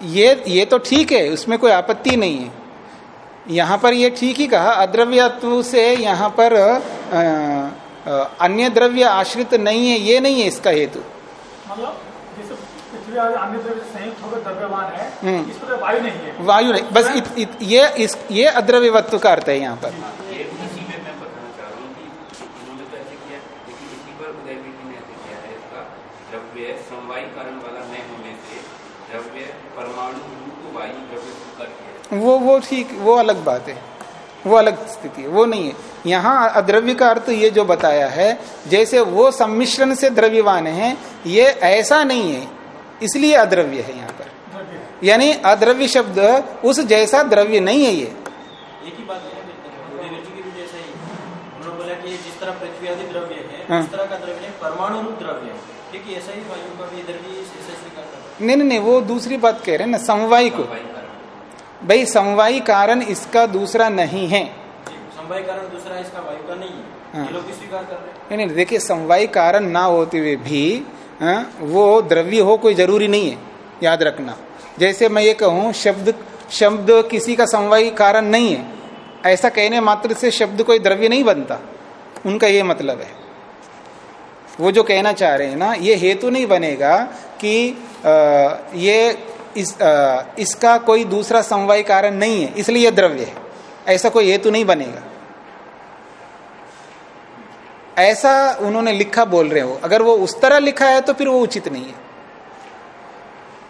ये ये तो ठीक है उसमें कोई आपत्ति नहीं है। यहाँ पर ये ठीक ही कहा अद्रव्यत्व से यहाँ पर अ, अ, अन्य द्रव्य आश्रित नहीं है ये नहीं है इसका हेतु। मतलब जैसे अन्य द्रव्य संयुक्त होकर द्रव्यमान है हम्म। वायु नहीं है। वायु नहीं बस इत, इत, ये इस ये अद्रव्यवत्व का अर्थ है यहाँ पर ये इसी में मैं बताना चाह रहा हूँ कि इन्होंने तो ऐसे किया लेकिन इसी पर उदयवीर ने ऐसे किया है इसका द्रव्य समवायी कारण वाला न होने से द्रव्य परमाणु रूप वायु द्रव्य स्वीकार किया वो वो ठीक वो अलग बात है। वो अलग स्थिति है वो नहीं है। यहाँ अद्रव्य का अर्थ ये जो बताया है जैसे वो सम्मिश्रण से द्रव्यवान है ये ऐसा नहीं है। इसलिए अद्रव्य है यहाँ पर। यानी अद्रव्य शब्द उस जैसा द्रव्य नहीं है ये। एक ही बात है जैसे तरह पृथ्वी आदि द्रव्य है हाँ। उस तरह का द्रव्य नहीं परमाणु रूप द्रव्य है। ठीक है ऐसा ही वायु का भी इधर भी नहीं नहीं वो दूसरी बात कह रहे हैं ना समवाय को। भाई समवायी कारण इसका दूसरा नहीं है। समवाय कारण दूसरा इसका वायु का नहीं है। हाँ। ये लोग भी स्वीकार कर रहे हैं? नहीं नहीं देखिए समवाय कारण ना होते हुए भी हाँ, वो द्रव्य हो कोई ज़रूरी नहीं है याद रखना। जैसे मैं ये कहूँ शब्द शब्द किसी का समवाय कारण नहीं है। ऐसा कहने मात्र से शब्द कोई द्रव्य नहीं बनता। उनका ये मतलब है। वो जो कहना चाह रहे हैं ना ये हेतु नहीं बनेगा कि आ, ये इस आ, इसका कोई दूसरा समवाय कारण नहीं है इसलिए यह द्रव्य है। ऐसा कोई हेतु नहीं बनेगा। ऐसा उन्होंने लिखा बोल रहे हो। अगर वो उस तरह लिखा है तो फिर वो उचित नहीं है।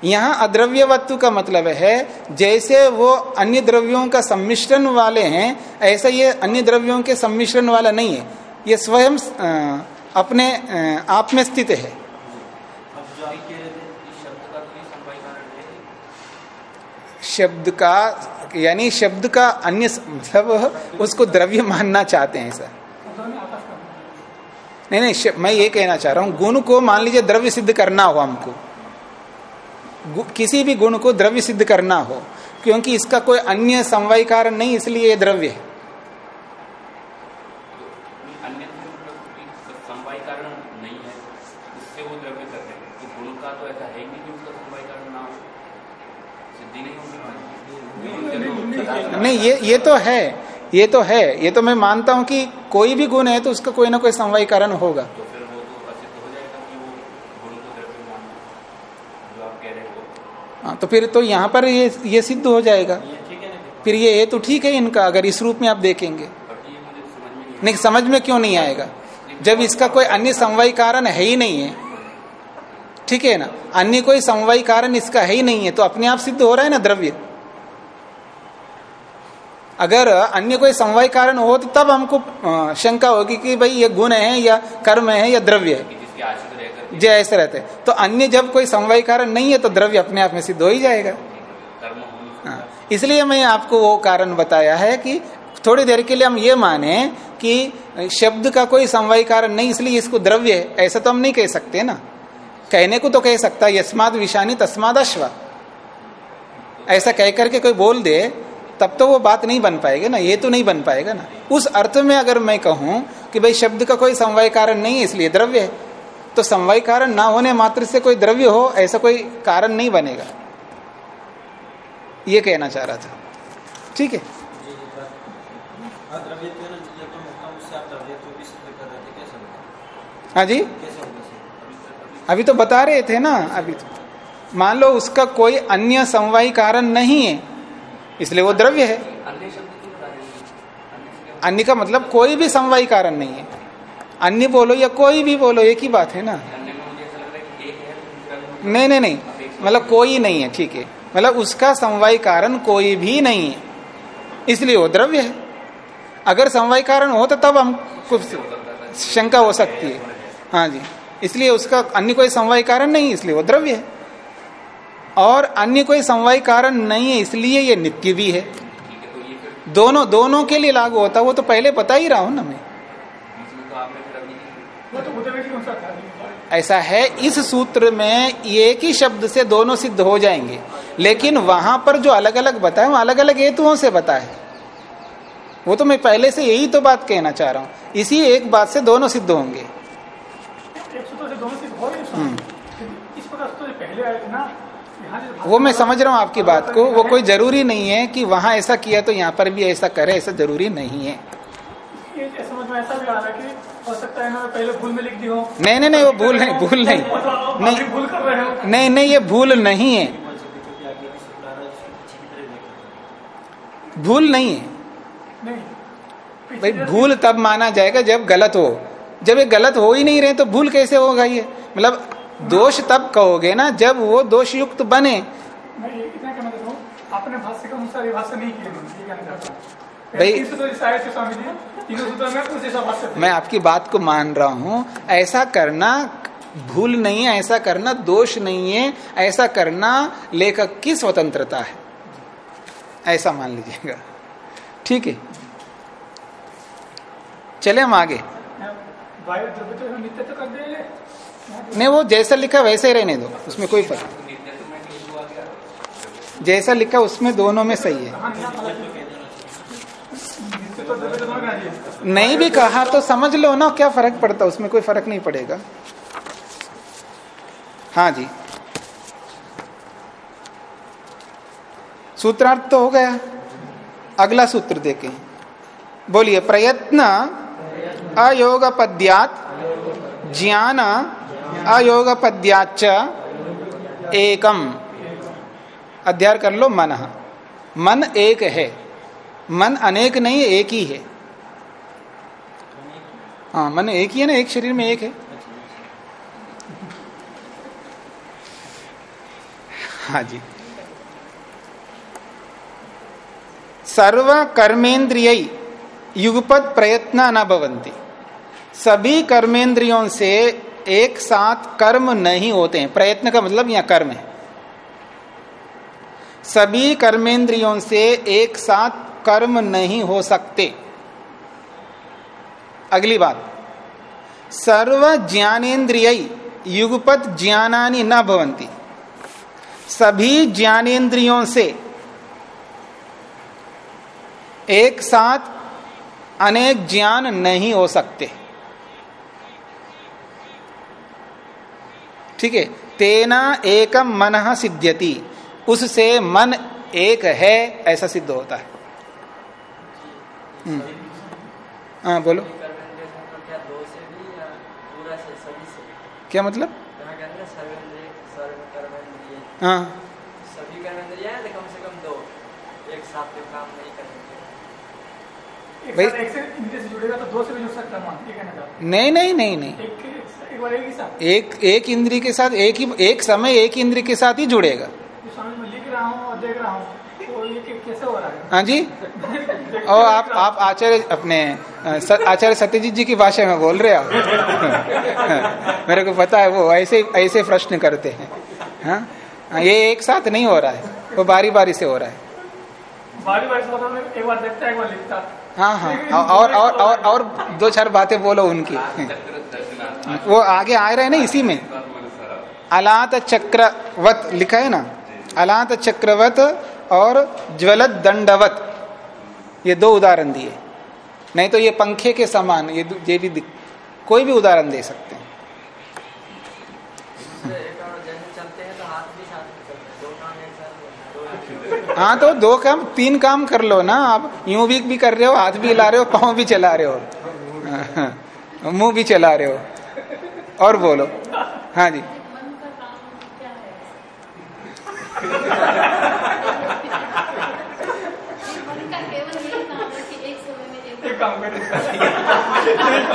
यहाँ अद्रव्यवत्व का मतलब है जैसे वो अन्य द्रव्यों का सम्मिश्रण वाले हैं ऐसा ये अन्य द्रव्यों के सम्मिश्रण वाला नहीं है। ये स्वयं अपने आप में स्थित है अब जो आप कह रहे थे इस शब्द का यानी शब्द का अन्य मतलब उसको द्रव्य मानना चाहते हैं, सर। नहीं नहीं मैं ये कहना चाह रहा हूँ, गुण को मान लीजिए द्रव्य सिद्ध करना हो हमको। किसी भी गुण को द्रव्य सिद्ध करना हो, क्योंकि इसका कोई अन्य समवाय कारण नहीं, इसलिए ये द्रव्य है अन्य मतलब समवायी कारण नहीं है उससे वो द्रव्य कर रहे हैं तो गुण का तो ऐसा है ही नहीं कि उसका समवायी कारण ना हो सिद्धि नहीं होगी नहीं ये ये तो है ये तो है ये तो मैं मानता हूँ कि कोई भी गुण है तो उसका कोई ना कोई समवाय कारण होगा। तो फिर तो असिद्ध हो तो फिर तो यहाँ पर ये ये सिद्ध हो जाएगा। फिर ये ये तो ठीक है इनका अगर इस रूप में आप देखेंगे। नहीं समझ में क्यों नहीं आएगा? जब इसका कोई अन्य समवाय कारण है ही नहीं है। ठीक है ना? अन्य कोई समवाय कारण इसका है ही नहीं है तो अपने आप सिद्ध हो रहा है ना द्रव्य? अगर अन्य कोई समवाय कारण हो तो तब हमको शंका होगी कि भाई ये गुण है या कर्म है या द्रव्य है। कि जिसके आश्रित रहकर जो ऐसे रहते तो अन्य जब कोई समवाय कारण नहीं है तो द्रव्य अपने आप में सिद्ध हो ही जाएगा। हाँ, इसलिए मैं आपको वो कारण बताया है कि थोड़ी देर के लिए हम ये माने कि शब्द का कोई समवाय कारण नहीं इसलिए इसको द्रव्य है। ऐसा तो हम नहीं कह सकते ना। कहने को तो कह सकता यस्माद विषानी तस्माद अश्व ऐसा कह करके कोई बोल दे तब तो वो बात नहीं बन पाएगी ना, ये तो नहीं बन पाएगा ना। उस अर्थ में अगर मैं कहूँ कि भाई शब्द का कोई समवाय कारण नहीं है, इसलिए द्रव्य है तो समवाय कारण ना होने मात्र से कोई द्रव्य हो, ऐसा कोई कारण नहीं बनेगा। ये कहना चाह रहा था। ठीक है? है जी? अभी तो बता रहे थे ना, अभी तो। मान लो उसका कोई अन्य समवायी कारण नहीं है इसलिए वो द्रव्य है। अन्य की मतलब कोई भी समवाय कारण नहीं है। अन्य बोलो या कोई भी बोलो, एक ही बात है ना? नहीं नहीं नहीं। मतलब कोई नहीं है, ठीक है। मतलब उसका समवाय कारण कोई भी नहीं है। इसलिए वो द्रव्य है। अगर समवाय कारण हो तो तब हम कुछ शंका हो सकती है। हाँ जी। इसलिए उसका अन्य कोई समवाय कारण नहीं इसलिए वो द्रव्य है। और अन्य कोई समवाय कारण नहीं है इसलिए ये नित्य भी है। दोनों दोनों के लिए लागू होता है वो तो पहले बता ही रहा हूँ ना मैं। ऐसा है इस सूत्र में एक ही शब्द से दोनों सिद्ध हो जाएँगे। लेकिन वहाँ पर जो अलग अलग बताए वो अलग अलग हेतुओं से बताए। वो तो मैं पहले से यही तो बात कहना चाह रहा हूँ। इसी एक बात से दोनों सिद्ध होंगे। हो ही प्रकार तो वो मैं समझ रहा हूँ आपकी बात को वो कोई ज़रूरी नहीं है कि वहाँ ऐसा किया तो यहाँ पर भी ऐसा करे ऐसा ज़रूरी नहीं है। नहीं नहीं नहीं वो भूल नहीं भूल नहीं। नहीं नहीं भूल कर रहे नहीं नहीं ये भूल नहीं है। भूल नहीं है। भाई भूल तब माना जाएगा जब गलत हो। जब ये गलत हो ही नहीं रहे तो भूल कैसे होगा ये? मतलब दोष तब कहोगे ना जब वो दोष युक्त बने। मैं इतना कहना चाहता हूँ अपने भाष्य के अनुसार ये भाष्य नहीं भाई- आपकी बात को मान रहा हूँ ऐसा करना भूल नहीं है ऐसा करना दोष नहीं है ऐसा करना लेखक की स्वतंत्रता है। ऐसा मान लीजिएगा। ठीक है। चले हम आगे। तो नित्य तो कर नहीं, वो जैसा लिखा वैसे ही रहने दो, उसमें कोई फ़र्क जैसा लिखा उसमें दोनों में सही है। नहीं भी कहा तो समझ लो ना, क्या फ़र्क पड़ता, उसमें कोई फ़र्क नहीं पड़ेगा। हाँ जी। सूत्रार्थ तो हो गया। अगला सूत्र देखें। बोलिए, प्रयत्न अयोग पद्यात ज्ञान अयोग पद्याच एकम। अध्याय कर लो मन। मन एक है। मन अनेक नहीं, एक ही है। हाँ मन एक ही है ना, एक शरीर में एक है। हाँ जी। सर्व कर्मेंद्रिय युगपद प्रयत्न न भवंती सभी कर्मेंद्रियों से एक साथ कर्म नहीं होते हैं। प्रयत्न का मतलब यहाँ कर्म है। सभी कर्मेंद्रियों से एक साथ कर्म नहीं हो सकते। अगली बात। सर्व ज्ञानेन्द्रिय युगपत ज्ञानानि न भवंती सभी ज्ञानेन्द्रियों से एक साथ अनेक ज्ञान नहीं हो सकते। ठीक है? तेना एकम मन सिद्ध्यति। उससे मन एक है ऐसा सिद्ध होता है। हम्म। हाँ बोलो। क्या मतलब? हैं। सभी कम से कम दो एक साथ में काम नहीं करेंगे भाई- एक से जुड़ेगा तो दो से भी जुड़ सकता है हूँ। नहीं नहीं नहीं नहीं। एक एक इंद्री के साथ एक ही एक समय एक इंद्री के साथ ही जुड़ेगा। हूँ हूँ। तो ये कि- कैसे हो रहा है? हाँ जी? और आप आप आचार्य अपने आचार्य सत्यजीत जी की भाषा में बोल रहे हो? मेरे को पता है वो ऐसे ऐसे प्रश्न करते हैं। हाँ? हाँ, ये एक साथ नहीं हो रहा है। वो बारी बारी से हो रहा है। बारी बारी से एक बार देखता है एक बार लिखता। है। हाँ। और और और और दो चार बातें बोलो उनकी। वो आगे आ रहे हैं ना इसी में। अलात चक्रवत लिखा है ना? अलात चक्रवत और ज्वलत दंडवत। ये दो उदाहरण दिए। नहीं तो ये पंखे के समान, ये ये भी कोई भी उदाहरण दे सकते हैं इससे एक और जैसे चलते हैं तो हाथ भी साथ में चलते हैं दो काम एक साथ में दो हाँ तो दो काम तीन काम कर लो ना आप। यूँ भी भी कर रहे हो हाथ भी हिला रहे हो पाँव भी चला रहे हो। मुँह भी चला रहे हो। और बोलो। हाँ जी। है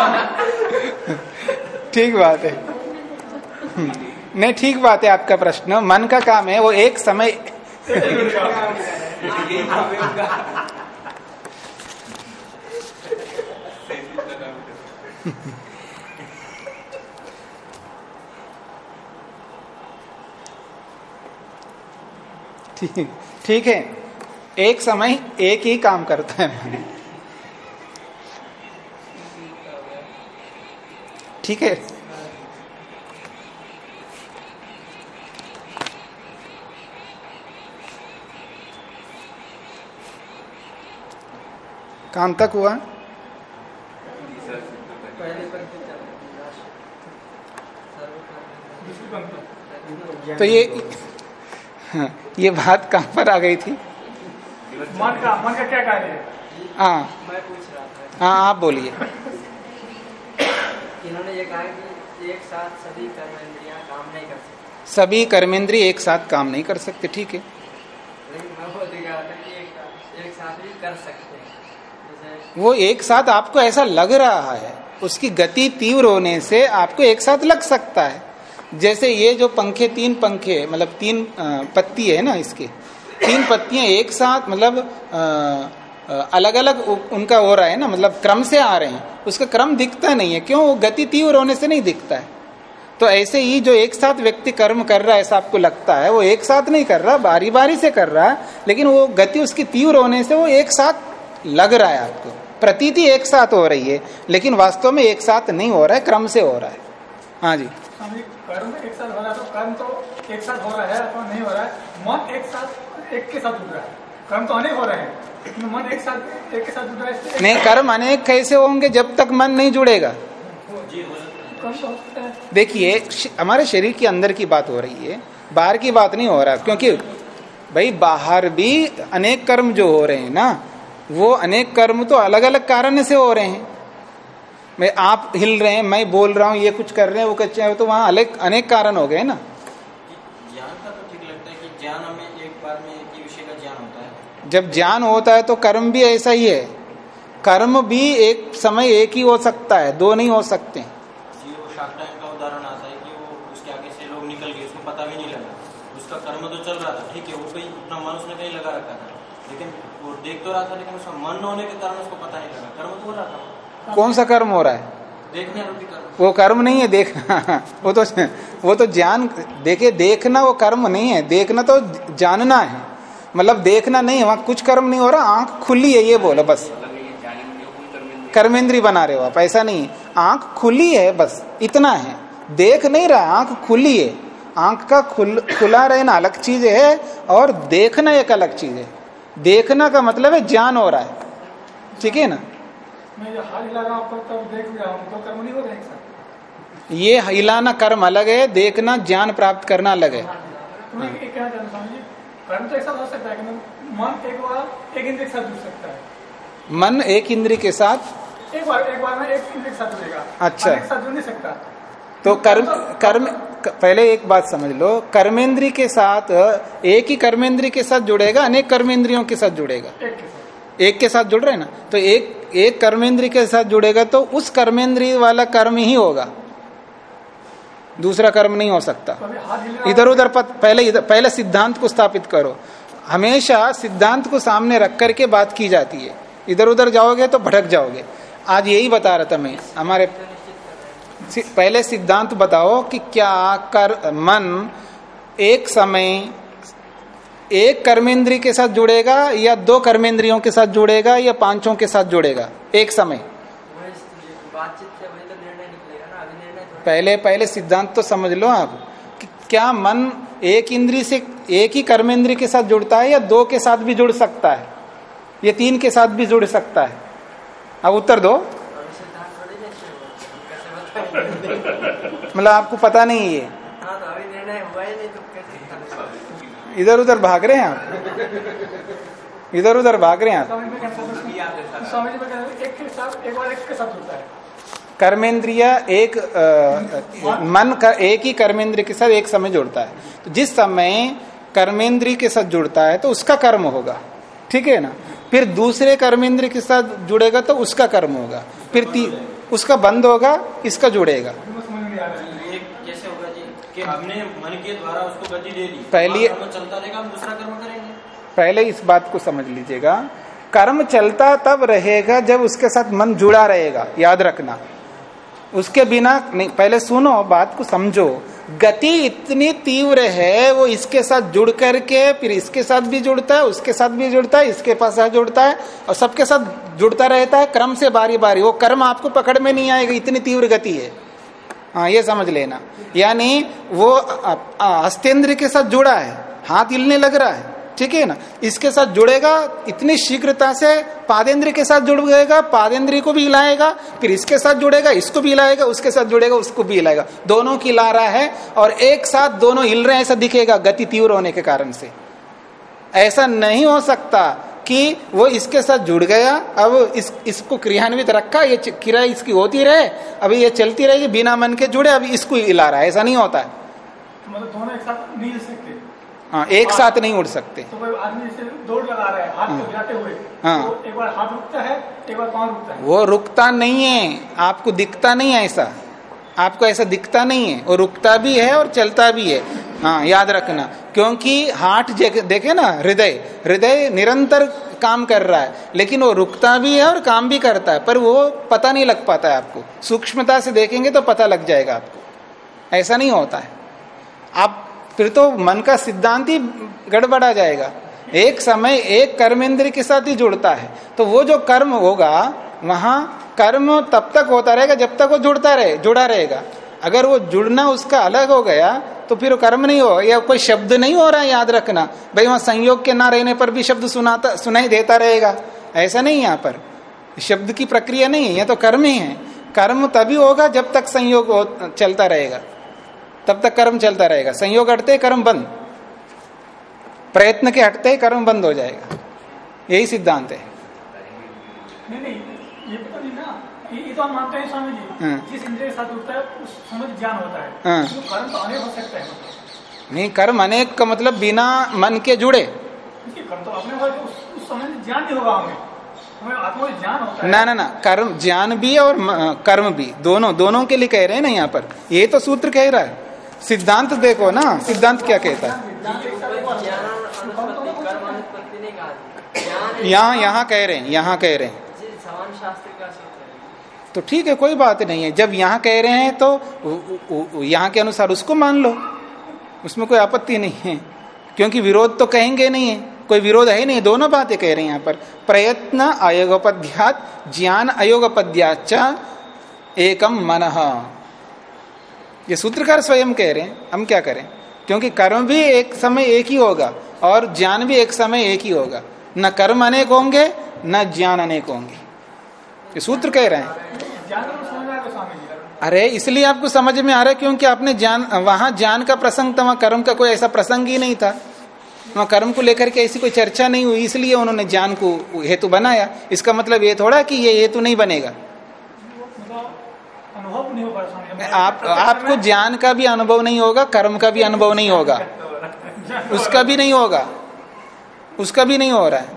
है ठीक बात है। हम्म, नहीं ठीक बात है आपका प्रश्न। मन का काम है वो एक समय ठीक ठीक है। एक समय एक ही काम करता है। ठीक है। काम तक हुआ? तो ये हाँ, ये बात कहाँ पर आ गई थी? मन का मन का क्या कार्य है? हाँ। मैं पूछ रहा था हाँ आप बोलिए। इन्होंने ये कहा कि एक साथ सभी कर्मेंद्रियाँ काम नहीं कर सकती। सभी कर्मेंद्रिय एक साथ काम नहीं कर सकते ठीक है लेकिन मैं वो दिखा था कि एक एक साथ भी कर सकते हैं जैसे वो एक साथ आपको ऐसा लग रहा है, उसकी गति तीव्र होने से आपको एक साथ लग सकता है। जैसे ये जो पंखे, तीन पंखे मतलब तीन पत्ती है ना इसके, तीन पत्तियाँ एक साथ मतलब अलग अलग उनका हो रहा है ना मतलब क्रम से आ रहे हैं, उसका क्रम दिखता नहीं है। क्यों? वो गति तीव्र होने से नहीं दिखता है। तो ऐसे ही जो एक साथ व्यक्ति कर्म कर रहा है, ऐसा आपको लगता है, वो एक साथ नहीं कर रहा बारी बारी से कर रहा है लेकिन वो गति उसकी तीव्र होने से वो एक साथ लग रहा है आपको। प्रतीति एक साथ हो रही है लेकिन वास्तव में एक साथ नहीं हो रहा है क्रम से हो रहा है। हाँ जी। कर्म एक साथ हो रहा है तो कर्म तो एक साथ हो रहा है अथवा नहीं हो रहा है। मन एक साथ एक के साथ जुड़ रहा है। कर्म तो अनेक हो रहे हैं मन एक साथ एक के साथ जुड़ रहा है नहीं कर्म अनेक कैसे होंगे जब तक मन नहीं जुड़ेगा? तो देखिए हमारे शरीर के अंदर की बात हो रही है बाहर की बात नहीं हो रहा क्योंकि भाई बाहर भी अनेक कर्म जो हो रहे हैं ना वो अनेक कर्म तो अलग अलग कारण से हो रहे हैं। मैं आप हिल रहे हैं मैं बोल रहा हूँ ये कुछ कर रहे हैं वो कच्चे हैं तो वहाँ अलग अनेक कारण हो गए ना? ज्ञान का तो ठीक लगता है कि ज्ञान हमें एक बार में एक ही विषय का ज्ञान होता है। जब ज्ञान होता है तो कर्म भी ऐसा ही है। कर्म भी एक समय एक ही हो सकता है दो नहीं हो सकते। उदाहरण आता है कि वो उसके आगे से लोग निकल गए उसको पता भी नहीं लगा। उसका कर्म तो चल रहा था ठीक है वो कहीं अपना मन उसने कहीं लगा रखा देख तो रहा था लेकिन उसका मन न होने के कारण उसको पता नहीं लगा। कर्म तो हो रहा था। कौन सा कर्म हो रहा है? देखने आरोपी कर्म। वो कर्म नहीं है देखना वो तो वो तो ज्ञान देखे देखना वो कर्म नहीं है। देखना तो जानना है। मतलब देखना नहीं वहाँ कुछ कर्म नहीं हो रहा आँख खुली है ये बोलो बस। कर्मेंद्री बना रहे हो आप ऐसा नहीं है। आँख खुली है बस इतना है। देख नहीं रहा आँख खुली है। आँख का खुल खुला रहना अलग चीज़ है और देखना एक अलग चीज़ है। देखना का मतलब है ज्ञान हो रहा है। ठीक है ना? तो हो ये हिलाना कर्म अलग है देखना ज्ञान प्राप्त करना अलग है। तो है मन एक इंद्री के साथ एक बार एक बार में एक इंद्र के साथ जुड़ेगा। अच्छा। एक साथ जुड़ नहीं सकता। तो कर्म कर्म, पहले एक बात समझ लो। कर्मेंद्री के साथ, एक ही कर्मेंद्री के साथ जुड़ेगा, अनेक कर्मेंद्रियों के साथ जुड़ेगा। एक के साथ जुड़ रहे ना? तो एक एक कर्मेंद्री के साथ जुड़ेगा तो उस कर्मेंद्री वाला कर्म ही होगा। दूसरा कर्म नहीं हो सकता। इधर उधर पहले इधर, पहले सिद्धांत को स्थापित करो। हमेशा सिद्धांत को सामने रख करके बात की जाती है। इधर उधर जाओगे तो भटक जाओगे। आज यही बता रहा था मैं, हमारे पहले सिद्धांत बताओ कि क्या कर, मन एक समय एक कर्मेंद्री के साथ जुड़ेगा या दो कर्मेंद्रियों के साथ जुड़ेगा या पाँचों के साथ जुड़ेगा? एक समय। पहले पहले सिद्धांत तो समझ लो आप कि क्या मन एक इंद्री से एक ही कर्मेंद्री के साथ जुड़ता है या दो के साथ भी जुड़ सकता है? या तीन के साथ भी जुड़ सकता है। अब उत्तर दो अभी सिद्धांत थोड़ी निश्चय हुआ हम कैसे बताएँगे मतलब आपको पता नहीं है ये। हाँ तो तो इधर उधर भाग रहे हैं आप? इधर उधर भाग रहे हैं आप? कर्मेंद्रिय एक मन का एक ही कर्मेंद्रिय के साथ एक समय जुड़ता है। तो जिस समय कर्मेंद्रिय के साथ जुड़ता है तो उसका कर्म होगा। ठीक है ना? फिर दूसरे कर्म इंद्र के साथ जुड़ेगा तो उसका कर्म होगा। फिर ती, उसका बंद होगा इसका जुड़ेगा। पहले- पहले इस बात को समझ लीजिएगा। कर्म चलता तब रहेगा जब उसके साथ मन जुड़ा रहेगा याद रखना। उसके बिना नहीं, पहले सुनो, बात को समझो। गति इतनी तीव्र है, वो इसके साथ जुड़ करके, फिर इसके साथ भी जुड़ता है, उसके साथ भी जुड़ता है, इसके पास जुड़ता है, और सबके साथ जुड़ता रहता है, क्रम से बारी बारी वो कर्म आपको पकड़ में नहीं आएगा, इतनी तीव्र गति है। हाँ ये समझ लेना। यानी वो हस्तेंद्र के साथ जुड़ा है, हाथ हिलने लग रहा है। ठीक है ना? इसके साथ जुड़ेगा, इतनी शीघ्रता से पादेंद्र के साथ जुड़ गएगा पादेंद्री को भी हिलाएगा, फिर इसके साथ जुड़ेगा, इसको भी हिलाएगा, उसके साथ जुड़ेगा, उसको भी हिलाएगा। दोनों की ला रहा है और एक साथ दोनों हिल रहे हैं, ऐसा दिखेगा, गति तीव्र होने के कारण से। ऐसा नहीं हो सकता कि वो इसके साथ जुड़ गया, अब इस, इसको क्रियान्वित रखा, ये क्रिया इसकी होती रहे, अभी ये चलती रहेगी, बिना मन के जुड़े, अभी इसको हिला रहा है, ऐसा नहीं होता है। तो मतलब दोनों एक साथ हाँ एक साथ नहीं उड़ सकते। तो आदमी दौड़ लगा रहा है हाथ हुए। हाँ। तो एक बार हाथ रुकता है एक बार पाँव रुकता है। वो रुकता नहीं है आपको दिखता नहीं है ऐसा। आपको ऐसा दिखता नहीं है वो रुकता भी है और चलता भी है। हाँ याद रखना क्योंकि हार्ट देखे ना हृदय हृदय निरंतर काम कर रहा है लेकिन वो रुकता भी है और काम भी करता है पर वो पता नहीं लग पाता है आपको। सूक्ष्मता से देखेंगे तो पता लग जाएगा आपको। ऐसा नहीं होता है। आप फिर तो मन का सिद्धांत ही गड़बड़ा जाएगा। एक समय एक कर्मेंद्र के साथ ही जुड़ता है। तो वो जो कर्म होगा वहाँ कर्म तब तक होता रहेगा जब तक वो जुड़ता रहे जुड़ा रहेगा। अगर वो जुड़ना उसका अलग हो गया तो फिर कर्म नहीं हो या कोई शब्द नहीं हो रहा है याद रखना। भाई वहाँ संयोग के ना रहने पर भी शब्द सुनाता सुनाई देता रहेगा। ऐसा नहीं यहाँ पर। शब्द की प्रक्रिया नहीं है यह तो कर्म ही है। कर्म तभी होगा जब तक संयोग हो, चलता रहेगा। तब तक कर्म चलता रहेगा। संयोग हटते कर्म बंद। प्रयत्न के हटते ही कर्म बंद हो जाएगा। यही सिद्धांत है। नहीं नहीं ये पता नहीं ना ये ये तो हम मानते हैं स्वामी जी। हाँ। जिस इंद्रिय के साथ उठता है उस समझ ज्ञान होता है। हाँ। तो कर्म तो अनेक हो सकता है। नहीं कर्म अनेक का मतलब बिना मन के जुड़े। कर्म तो अपने उस, उस समय ज्ञान नहीं होगा हमें। हमें आत्मा में ज्ञान होता है। ना ना ना कर्म ज्ञान भी और कर्म भी दोनों दोनों के लिए कह रहे हैं ना यहाँ पर। ये तो सूत्र कह रहा है। सिद्धांत देखो ना, सिद्धांत क्या कहता है? यहाँ यहाँ कह रहे हैं, यहाँ कह रहे हैं। तो ठीक है, कोई बात नहीं है। जब यहाँ कह रहे हैं तो यहाँ के अनुसार उसको मान लो। उसमें कोई आपत्ति नहीं है। क्योंकि विरोध तो कहेंगे नहीं है। कोई विरोध है नहीं, दोनों बातें कह रहे हैं यहाँ पर। प्रयत्न अयोगपद्यात ज्ञान अयोगपद्याच एकम मन। ये सूत्रकार स्वयं कह रहे हैं, हम क्या करें? क्योंकि कर्म भी एक समय एक ही होगा और ज्ञान भी एक समय एक ही होगा। न कर्म अनेक होंगे, न ज्ञान अनेक होंगे। ये सूत्र कह रहे हैं। अरे, इसलिए आपको समझ में आ रहा है क्योंकि आपने ज्ञान, वहाँ ज्ञान का प्रसंग था, वहाँ कर्म का कोई ऐसा प्रसंग ही नहीं था। वहाँ कर्म को लेकर के ऐसी कोई चर्चा नहीं हुई, इसलिए उन्होंने ज्ञान को हेतु बनाया। इसका मतलब ये थोड़ा कि ये हेतु नहीं बनेगा। अनुभव नहीं होगा आप आपको ज्ञान का भी अनुभव नहीं होगा कर्म का भी अनुभव नहीं होगा। उसका भी नहीं होगा। उसका भी नहीं हो रहा है।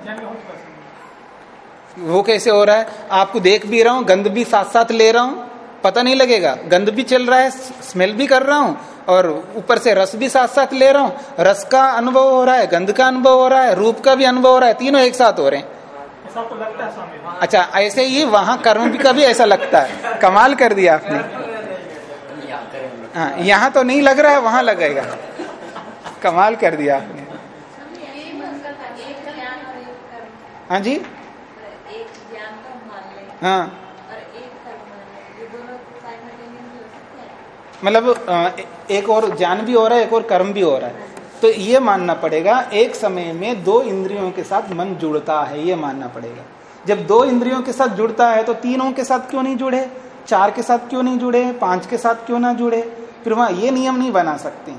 वो कैसे हो रहा है? आपको देख भी रहा हूँ गंध भी साथ साथ ले रहा हूँ पता नहीं लगेगा। गंध भी चल रहा है स्मेल भी कर रहा हूँ और ऊपर से रस भी साथ साथ ले रहा हूँ। रस का अनुभव हो रहा है गंध का अनुभव हो रहा है रूप का भी अनुभव हो रहा है तीनों एक साथ हो रहे हैं। तो लगता है स्वामी अच्छा ऐसे ही वहाँ कर्म भी का भी ऐसा लगता है? कमाल कर दिया आपने। हाँ यहाँ तो नहीं लग रहा है वहाँ लगेगा। कमाल कर दिया आपने। हाँ जी? हाँ। हो हैं मतलब एक और ज्ञान भी हो रहा है, एक और कर्म भी हो रहा है। तो ये मानना पड़ेगा, एक समय में दो इंद्रियों के साथ मन जुड़ता है, ये मानना पड़ेगा। जब दो इंद्रियों के साथ जुड़ता है तो तीनों के साथ क्यों नहीं जुड़े? चार के साथ क्यों नहीं जुड़े? पाँच के साथ क्यों ना जुड़े? फिर वहाँ ये नियम नहीं बना सकते।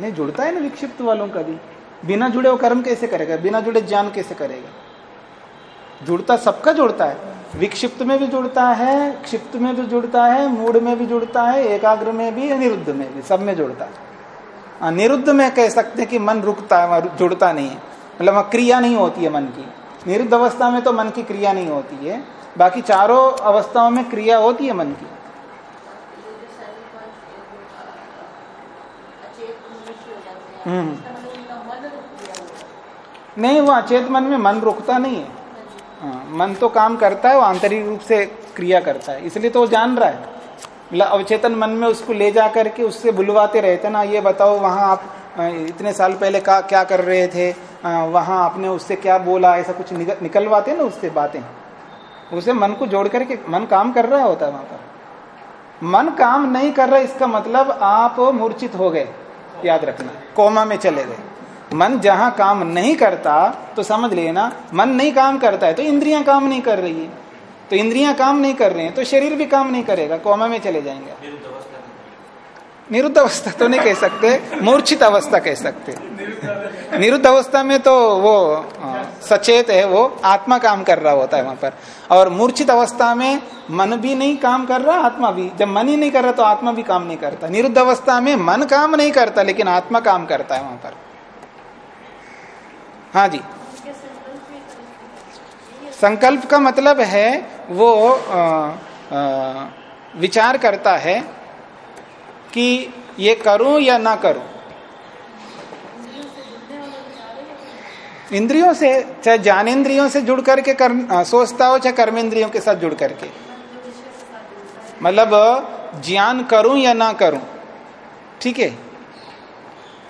नहीं, जुड़ता है ना विक्षिप्त वालों का भी। बिना जुड़े वो कर्म कैसे करेगा? बिना जुड़े ज्ञान कैसे करेगा? जुड़ता सबका जुड़ता है। विक्षिप्त में भी जुड़ता है क्षिप्त में भी जुड़ता है मूड में भी जुड़ता है एकाग्र में भी निरुद्ध में भी सब में जुड़ता है। हाँ, निरुद्ध में कह सकते हैं कि मन रुकता है जुड़ता नहीं है। मतलब वहाँ क्रिया नहीं होती है मन की। निरुद्ध अवस्था में तो मन की क्रिया नहीं होती है। बाकी चारों अवस्थाओं में क्रिया होती है मन की। हम्म। नहीं वो अचेत मन में मन रुकता नहीं हाँ, मन तो काम करता है वो आंतरिक रूप से क्रिया करता है। इसलिए तो वो जान रहा है। मतलब अवचेतन मन में उसको ले जा करके उससे बुलवाते रहते ना ये बताओ वहाँ आप इतने साल पहले का क्या कर रहे थे? वहाँ आपने उससे क्या बोला? ऐसा कुछ निकल, निकलवाते ना उससे बातें। उसे मन को जोड़ करके मन काम कर रहा होता है वहाँ पर। मन काम नहीं कर रहा इसका मतलब आप मूर्छित हो गए। याद रखना। कोमा में चले गए। मन जहाँ काम नहीं करता तो समझ लेना, मन नहीं काम करता है तो इंद्रियाँ काम नहीं कर रही है। तो इंद्रियाँ काम नहीं कर रहे हैं तो शरीर भी काम नहीं करेगा, कोमा में चले जाएँगे। निरुद्ध अवस्था तो नहीं कह सकते, मूर्छित अवस्था कह सकते। निरुद्ध अवस्था में तो वो सचेत है, वो आत्मा काम कर रहा होता है वहाँ पर। और मूर्छित अवस्था में मन भी नहीं काम कर रहा, आत्मा भी। जब मन ही नहीं कर रहा तो आत्मा भी काम नहीं करता। निरुद्ध अवस्था में मन काम नहीं करता, लेकिन आत्मा काम करता है वहाँ पर। हाँ जी। संकल्प का मतलब है वो अ, अ, विचार करता है कि ये करूँ या ना करूँ। इंद्रियों से चाहे ज्ञानेन्द्रियों से जुड़ करके कर, सोचता हो चाहे कर्मेंद्रियों के साथ जुड़ करके। मतलब ज्ञान करूँ या ना करूँ। ठीक है?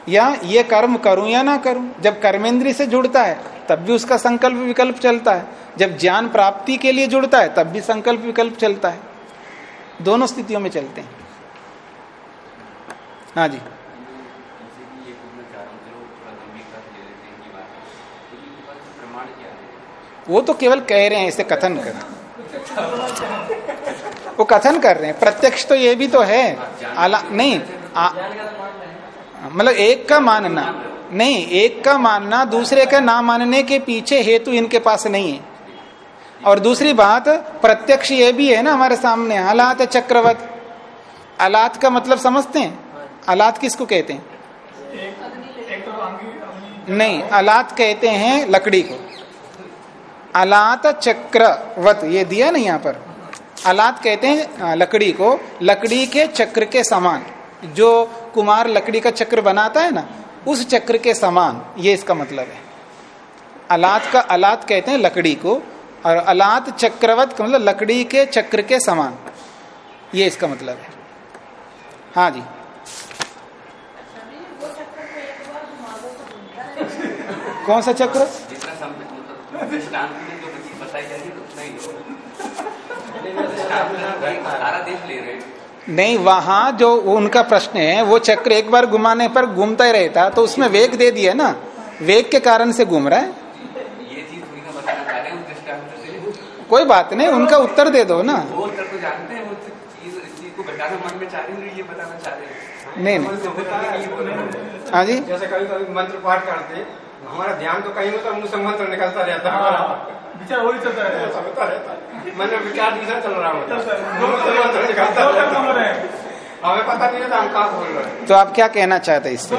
या ये कर्म करूँ या ना करूँ जब कर्मेंद्रिय से जुड़ता है तब भी उसका संकल्प विकल्प चलता है। जब ज्ञान प्राप्ति के लिए जुड़ता है तब भी संकल्प विकल्प चलता है। दोनों स्थितियों में चलते हैं। हाँ जी। वो तो केवल कह रहे हैं इसे कथन कर। वो कथन कर रहे हैं। प्रत्यक्ष तो ये भी तो है। आला नहीं आ, मतलब एक का मानना। नहीं, एक का मानना दूसरे का ना मानने के पीछे हेतु इनके पास नहीं है। और दूसरी बात, प्रत्यक्ष ये भी है ना हमारे सामने, अलात चक्रवत। अलात का मतलब समझते हैं? अलात किसको कहते हैं? नहीं, अलात कहते हैं लकड़ी को। अलात चक्रवत, ये दिया ना यहाँ पर। अलात कहते हैं लकड़ी को। लकड़ी के चक्र के समान, जो कुमार लकड़ी का चक्र बनाता है ना उस चक्र के समान ये इसका मतलब है। अलात का अलात कहते हैं लकड़ी को और अलात चक्रवत का मतलब लकड़ी के चक्र के समान ये इसका मतलब है। हाँ जी। तो कौन सा चक्र? मतलब बताई है। नहीं वहाँ जो उनका प्रश्न है वो चक्र एक बार घुमाने पर घूमता ही रहता तो उसमें वेग दे दिया ना। वेग के कारण से घूम रहा है। ये चीज़ थोड़ी ना बताना चाह रहे हैं उस दृष्टांत से कोई बात नहीं उनका उत्तर दे दो ना। वो उत्तर को जानते हैं वो चीज़ इस को बताना मन में चाह रहे हैं ये बताना चाह रहे हैं। नहीं नहीं। तो है हाँ। जी। जैसे कभी कभी मंत्र पाठ करते हमारा ध्यान तो कहीं होता मुँह से मंत्र निकलता रहता है। हमारा विचार वही चलता है। ऐसा होता रहता है। मन में विचार दूसरा चल रहा है। है। रहता हो। है हैं। हमें पता नहीं रहता हम कहाँ बोल रहे हैं। तो आप क्या कहना चाहते हैं इससे?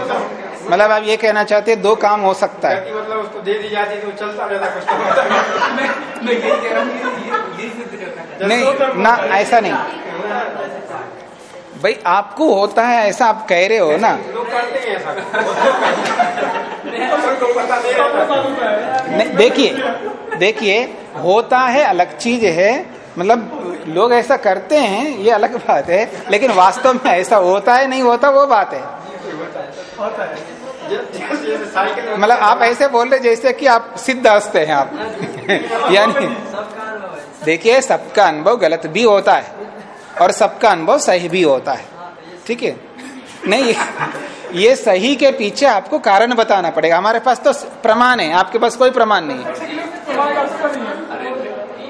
मतलब आप ये कहना चाहते हैं दो काम हो सकता है। मतलब उसको दे दी जाती तो चलता रहता कुछ तो मैं मैं ये कह रहा हूँ नहीं ना ऐसा नहीं। भाई आपको होता है ऐसा आप कह रहे हो ना। लोग करते हैं ऐसा। देखिए देखिए, होता है, अलग चीज़ है। मतलब लोग ऐसा करते हैं, ये अलग बात है, लेकिन वास्तव में ऐसा होता है, नहीं होता, वो बात है। मतलब आप ऐसे बोल रहे जैसे कि आप सिद्ध हस्ते हैं आप। यानी, देखिए, सबका अनुभव गलत भी होता है, और सबका अनुभव सही भी होता है। ठीक है? नहीं ये सही के पीछे आपको कारण बताना पड़ेगा। हमारे पास तो प्रमाण है, आपके पास कोई प्रमाण नहीं है।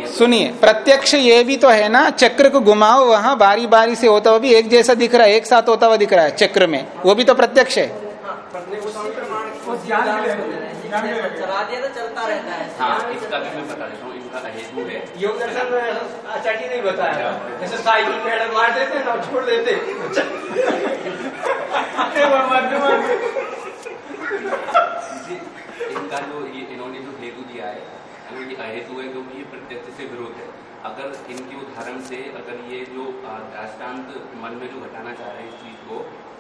सुनिए, प्रत्यक्ष ये भी तो है ना, चक्र को घुमाओ, वहाँ बारी बारी से होता हुआ भी एक जैसा दिख रहा है, एक साथ होता हुआ दिख रहा है चक्र में। वो भी तो प्रत्यक्ष है। चला दिया तो चलता रहता है। हेतु है योग दर्शन में। नहीं बताया। अच्छा। जैसे साइकिल पेड़ मार देते ना छोड़ देते इनका जो ये इन्होंने जो हेतु दिया है वो ये अहेतु है क्योंकि ये प्रत्यक्ष से विरोध है अगर इनके उदाहरण से अगर ये जो दृष्टांत मन में जो घटाना चाह रहे हैं इस चीज़ को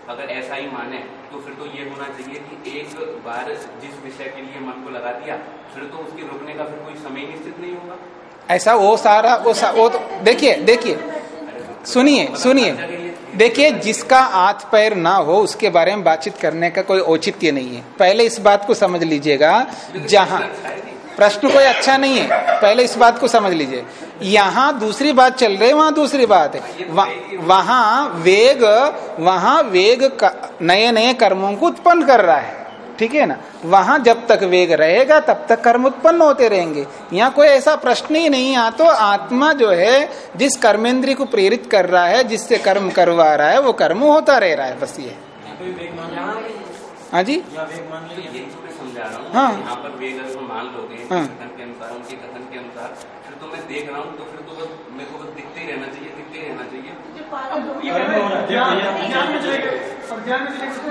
अगर ऐसा ही माने तो फिर तो ये होना चाहिए कि एक बार जिस विषय के लिए मन को लगा दिया फिर तो उसके रुकने का फिर कोई समय निश्चित नहीं होगा। ऐसा वो सारा वो सा, वो तो देखिए देखिए सुनिए सुनिए। देखिए जिसका हाथ पैर ना हो उसके बारे में बातचीत करने का कोई औचित्य नहीं है। पहले इस बात को समझ लीजिएगा जहाँ प्रश्न कोई अच्छा नहीं है। पहले इस बात को समझ लीजिए। यहाँ दूसरी बात चल रही है वहाँ दूसरी बात है। वह, वेग वहाँ वेग नए नए कर्मों को उत्पन्न कर रहा है। ठीक है ना? वहाँ जब तक वेग रहेगा तब तक कर्म उत्पन्न होते रहेंगे। यहाँ कोई ऐसा प्रश्न ही नहीं यहाँ तो आत्मा जो है जिस कर्मेंद्री को प्रेरित कर रहा है जिससे कर्म करवा रहा है वो कर्म होता रह रहा है बस ये। हाँ जी? तो तो समझा रहा हूँ। हाँ। यहाँ पर वेग अगर मान लोगे हाँ। कथन के अनुसार उनके कथन के अनुसार। फिर तो मैं देख रहा हूँ तो फिर तो बस मेरे को बस दिखते ही रहना चाहिए दिखते ही रहना चाहिए। जो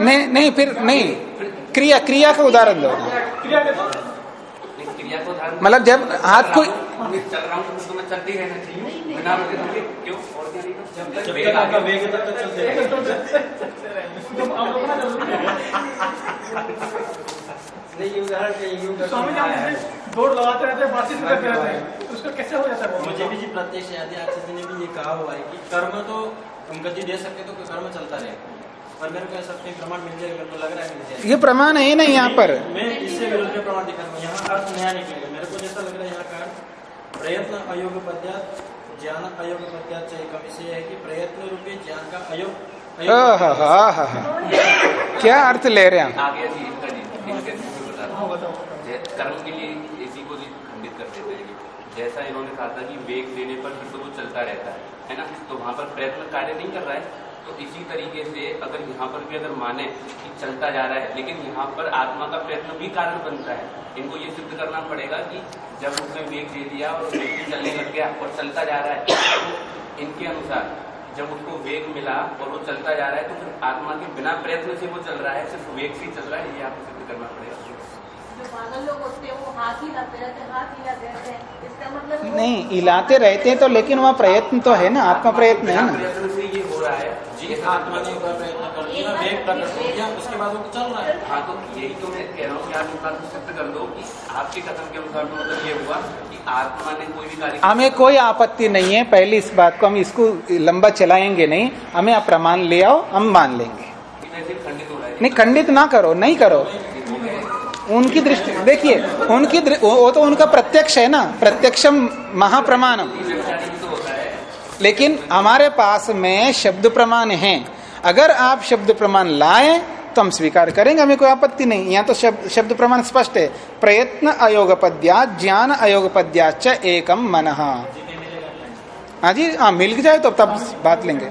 नहीं नहीं फिर नहीं। क्रिया क्रिया का उदाहरण दो। तो मतलब जब हाथ को चल रहा हूँ तो तो मैं चलते ही रहना चाहिए। बिना रुके क्यों? और क्या नहीं? है ना नहीं उदाहरण कहीं तो स्वामी जी आप दौड़ लगाते रहते हैं बातचीत करते रहते हैं। तो उसका कैसे हो जाता है वो? मुझे भी जी प्रत्यक्ष आदि आचार्य ने भी ये कहा हुआ है कि कर्म तो हम गति दे सकते तो कर्म चलता रहेगा पर मेरे को ऐसा प्रमाण मिल जाएगा मेरे को लग रहा है मिल जाएगा ये प्रमाण है नहीं यहाँ पर। मैं इससे में प्रमाण दिखा रहा हूँ यहाँ अर्थ नया निकलेगा। मेरे को जैसा लग रहा है यहाँ का प्रयत्न अयोग पद्यात ज्ञान अयोग पद्यात इसे है कि प्रयत्न रूपी ज्ञान का अयोग। क्या अर्थ ले रहे हैं। हम आगे जी इनका जी इनके मैं बता रहा हाँ कर्म के लिए इसी को खंडित कर देते हैं जैसा इन्होंने कहा था कि वेग देने पर फिर तो वो चलता रहता है है ना? तो वहाँ पर प्रयत्न कार्य नहीं कर रहा है। तो इसी तरीके से अगर यहाँ पर भी अगर माने कि चलता जा रहा है, लेकिन यहाँ पर आत्मा का प्रयत्न भी कारण बनता है। इनको ये सिद्ध करना पड़ेगा कि जब उसने वेग दे दिया और व्यक्ति चलने लग गया और चलता जा रहा है तो इनके अनुसार जब उसको वेग मिला और वो चलता जा रहा है तो फिर आत्मा के बिना प्रयत्न से वो चल रहा है, सिर्फ़ वेग से चल रहा है, ये आपको सिद्ध करना पड़ेगा। पागल लोग होते हैं वो हाथ ही रहते हाथ हिलाते रहते हैं। इसका मतलब नहीं इलाते रहते हैं तो लेकिन वहाँ प्रयत्न तो है ना आत्मा प्रयत्न है ना। प्रयत्न से ये हो रहा है जी आत्मा ने प्रयत्न कर दिया वेग प्रकट हो गया उसके बाद वो चल रहा है। हाँ तो यही तो मैं कह रहा हूँ कि आप इस बात को सिद्ध कर दो कि आपके कथन के अनुसार तो मतलब ये हुआ कि आत्मा ने कोई भी कार्य हमें कोई आपत्ति नहीं है पहले इस बात को हम इसको लंबा चलाएँगे नहीं हमें आप प्रमाण ले आओ हम मान लेंगे। खंडित हो। नहीं खंडित ना करो नहीं करो। उनकी दृष्टि देखिए, उनकी वो तो उनका प्रत्यक्ष है ना? प्रत्यक्षम महाप्रमाणम। लेकिन हमारे पास में शब्द प्रमाण है। अगर आप शब्द प्रमाण लाए तो हम स्वीकार करेंगे, हमें कोई आपत्ति नहीं। यहाँ तो शब्द शब्द प्रमाण स्पष्ट है। प्रयत्न अयोगपद्या, ज्ञान अयोगपद्याच एकम मन। हाँ जी हाँ मिल जाए तो तब बात लेंगे।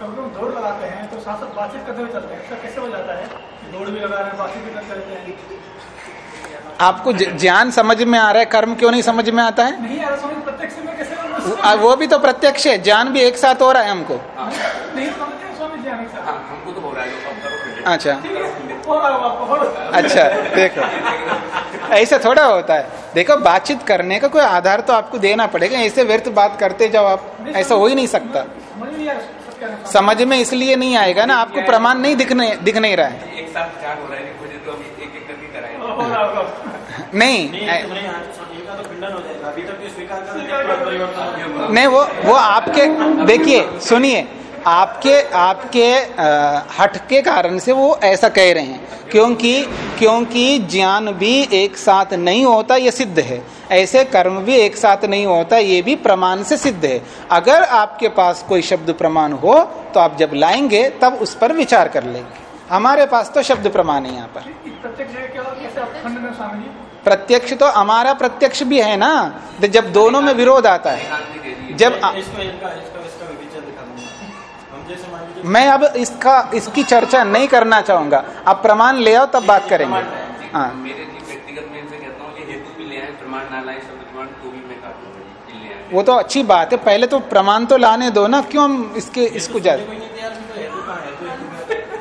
कभी हम दौड़ लगाते हैं तो साथ साथ बातचीत करते हुए चलते हैं। इसका कैसे हो जाता है? कि दौड़ भी लगा रहे हैं बातचीत भी करते रहते हैं। आपको ज्ञान समझ में आ रहा है कर्म क्यों नहीं समझ में आता है? नहीं आ रहा समझ प्रत्यक्ष में कैसे वो- आ, वो भी तो प्रत्यक्ष है ज्ञान भी एक साथ हो रहा है हमको। नहीं समझते स्वामी जी हमें साथ? हाँ हमको तो हो रहा है खंडित अच्छा। अच्छा देखो। ऐसा थोड़ा होता है। देखो बातचीत करने का कोई आधार तो आपको देना पड़ेगा ऐसे व्यर्थ बात करते जाओ आप। ऐसा हो ही नहीं सकता। समझ में इसलिए नहीं आएगा ना आपको प्रमाण नहीं दिखने दिख नहीं रहा है। एक साथ हो रहा है मुझे तो एक एक करके हो नहीं तो तो। नहीं वो वो आपके देखिए सुनिए आपके आपके हट के कारण से वो ऐसा कह रहे हैं। क्योंकि क्योंकि ज्ञान भी एक साथ नहीं होता ये सिद्ध है। ऐसे कर्म भी एक साथ नहीं होता ये भी प्रमाण से सिद्ध है। अगर आपके पास कोई शब्द प्रमाण हो तो आप जब लाएँगे तब उस पर विचार कर लेंगे। हमारे पास तो शब्द प्रमाण है यहाँ पर। प्रत्यक्ष है तो हमारा प्रत्यक्ष भी है ना। जब दोनों में विरोध आता है। जब मैं अब इसका इसकी चर्चा नहीं करना चाहूँगा। आप प्रमाण ले आओ तब बात करेंगे। हाँ। मेरे लिए व्यक्तिगत में इनसे कहता हूँ ये हेतु भी ले आए प्रमाण ना लाए शब्द प्रमाण तो भी मैं काटूँगा ये ले आए। वो तो अच्छी बात है। पहले तो प्रमाण तो लाने दो ना। क्यों हम इसके इसको तो हेतु कहाँ है? हेतु हेतु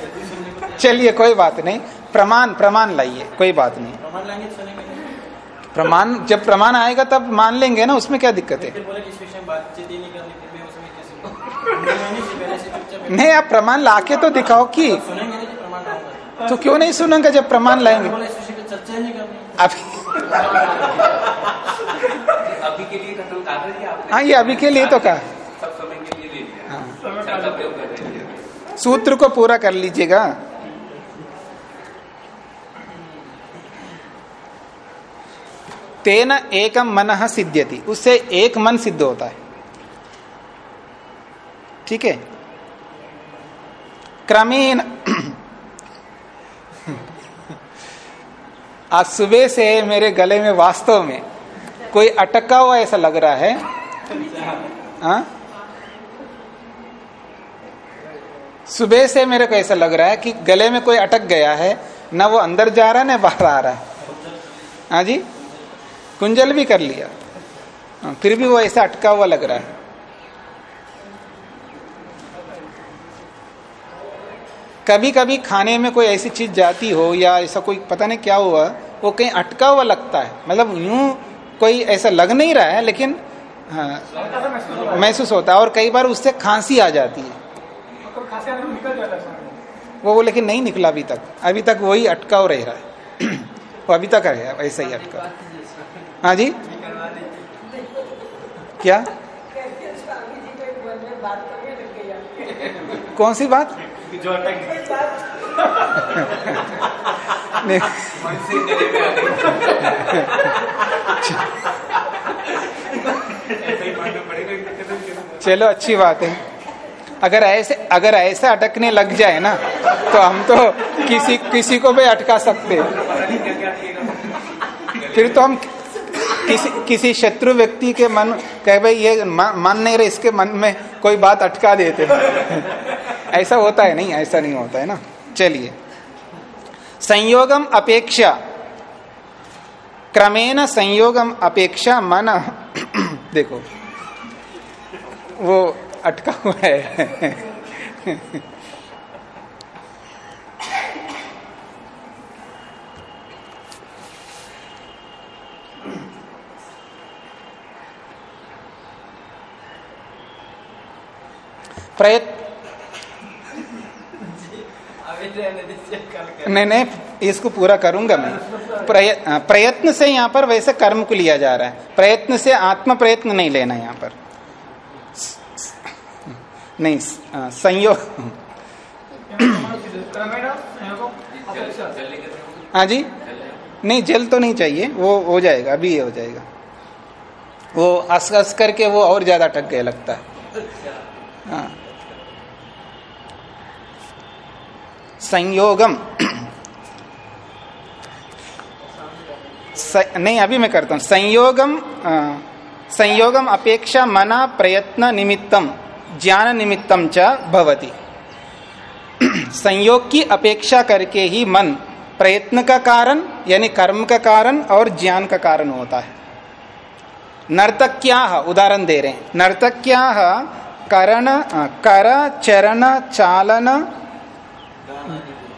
हेतु सुनने को तैयार चलिए कोई बात नहीं। प्रमाण प्रमाण लाइए। कोई बात नहीं। प्रमाण लाएँगे तो सुनेंगे नहीं। प्रमाण जब प्रमाण आएगा तब मान लेंगे ना। उसमें क्या दिक्कत है? नहीं आप प्रमाण लाके तो दिखाओ कि तो तो क्यों नहीं सुनेंगे जब प्रमाण लाएँगे? ही नहीं करनी। अभी अभी के लिए खत्म कर रही है आपने? हाँ ये अभी के लिए तो कहा। सब समय के लिए ले लिया। हाँ। हैं। सूत्र को पूरा कर लीजिएगा। तेन एकम मन सिद्ध्यति। उससे एक मन सिद्ध होता है। ठीक है? क्रमेण आज सुबह से मेरे गले में वास्तव में कोई अटका हुआ ऐसा लग रहा है? हाँ? सुबह से मेरे को ऐसा लग रहा है कि गले में कोई अटक गया है ना वो अंदर जा रहा है ना बाहर आ रहा है। हाँ जी? कुंजल भी कर लिया। हाँ, फिर भी वो ऐसा अटका हुआ लग रहा है। कभी कभी खाने में कोई ऐसी चीज़ जाती हो या ऐसा कोई पता नहीं क्या हुआ वो कहीं अटका हुआ लगता है। मतलब यूँ कोई ऐसा लग नहीं रहा है लेकिन हाँ, महसूस होता है और कई बार उससे खांसी आ जाती है। वो वो लेकिन नहीं निकला अभी तक। अभी तक वही अटका रह रहा है। वो अभी तक है ऐसा ही अटका। हाँ जी? क्या? कौन सी बात? जो अटक चलो, अच्छी बात है। अगर ऐसे अगर ऐसा अटकने लग जाए ना तो हम तो किसी किसी को भी अटका सकते फिर तो हम किसी किसी शत्रु व्यक्ति के मन कह भाई, ये मान नहीं रहे, इसके मन में कोई बात अटका देते ऐसा होता है, नहीं, ऐसा नहीं होता है ना? चलिए। संयोगम अपेक्षा। क्रमेण संयोगम अपेक्षा मन देखो, वो अटका हुआ है। प्रयत्न अभी रहने दीजिए कल कर नहीं नहीं इसको पूरा करूँगा मैं। प्रय, हाँ, प्रयत्न से यहाँ पर वैसे कर्म को लिया जा रहा है। प्रयत्न से आत्म प्रयत्न नहीं लेना यहाँ पर। नहीं संयोग। हाँ जी। नहीं जल तो नहीं चाहिए वो हो जाएगा अभी ये हो जाएगा। वो हंस हंस करके वो और ज़्यादा टक गया लगता है। हाँ। संयोगम। स, नहीं अभी मैं करता हूँ। संयोगम अ, संयोगम अपेक्षा मना प्रयत्न निमित्तम ज्ञान निमित्तम च संयोग की अपेक्षा करके ही मन प्रयत्न का कारण यानी कर्म का कारण और ज्ञान का कारण होता है। नर्तक्या उदाहरण दे रहे हैं। नर्तक्या करण कर चरण चालन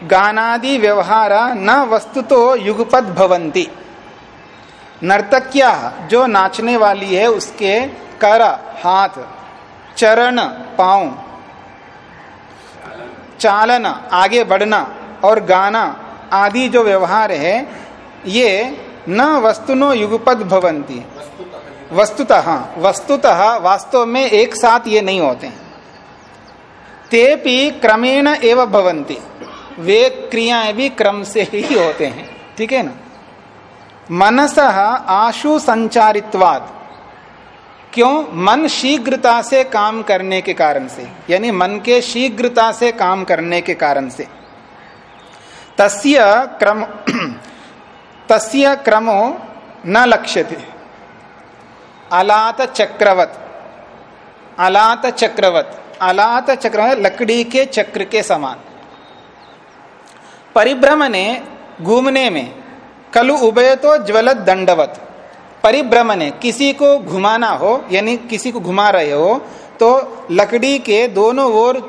गानादि व्यवहार न वस्तुतो युगपद भवंती नर्तक्या जो नाचने वाली है, उसके कर, हाथ, चरण, पाँव, चालन, आगे बढ़ना और गाना आदि जो व्यवहार है, ये न वस्तुनो युगपद भवंती वस्तुतः वस्तुतः वास्तव में एक साथ ये नहीं होते। हैं तेपि क्रमेण एवं भवंती वे क्रियाएँ भी क्रम से ही होते हैं। ठीक है ना? मनस आशु संचारित्वाद क्यों? मन शीघ्रता से काम करने के कारण से। यानी मन के शीघ्रता से काम करने के कारण से। तस्य क्रम तस्य क्रमो न लक्ष्यते। अलात चक्रवत अलात चक्रवत अलात चक्र लकड़ी के चक्र के समान। परिभ्रमणे घूमने में, कलु उभय तो ज्वलत दंडवत परिभ्रमणे किसी को घुमाना हो, यानी किसी को घुमा रहे हो तो लकड़ी के दोनों ओर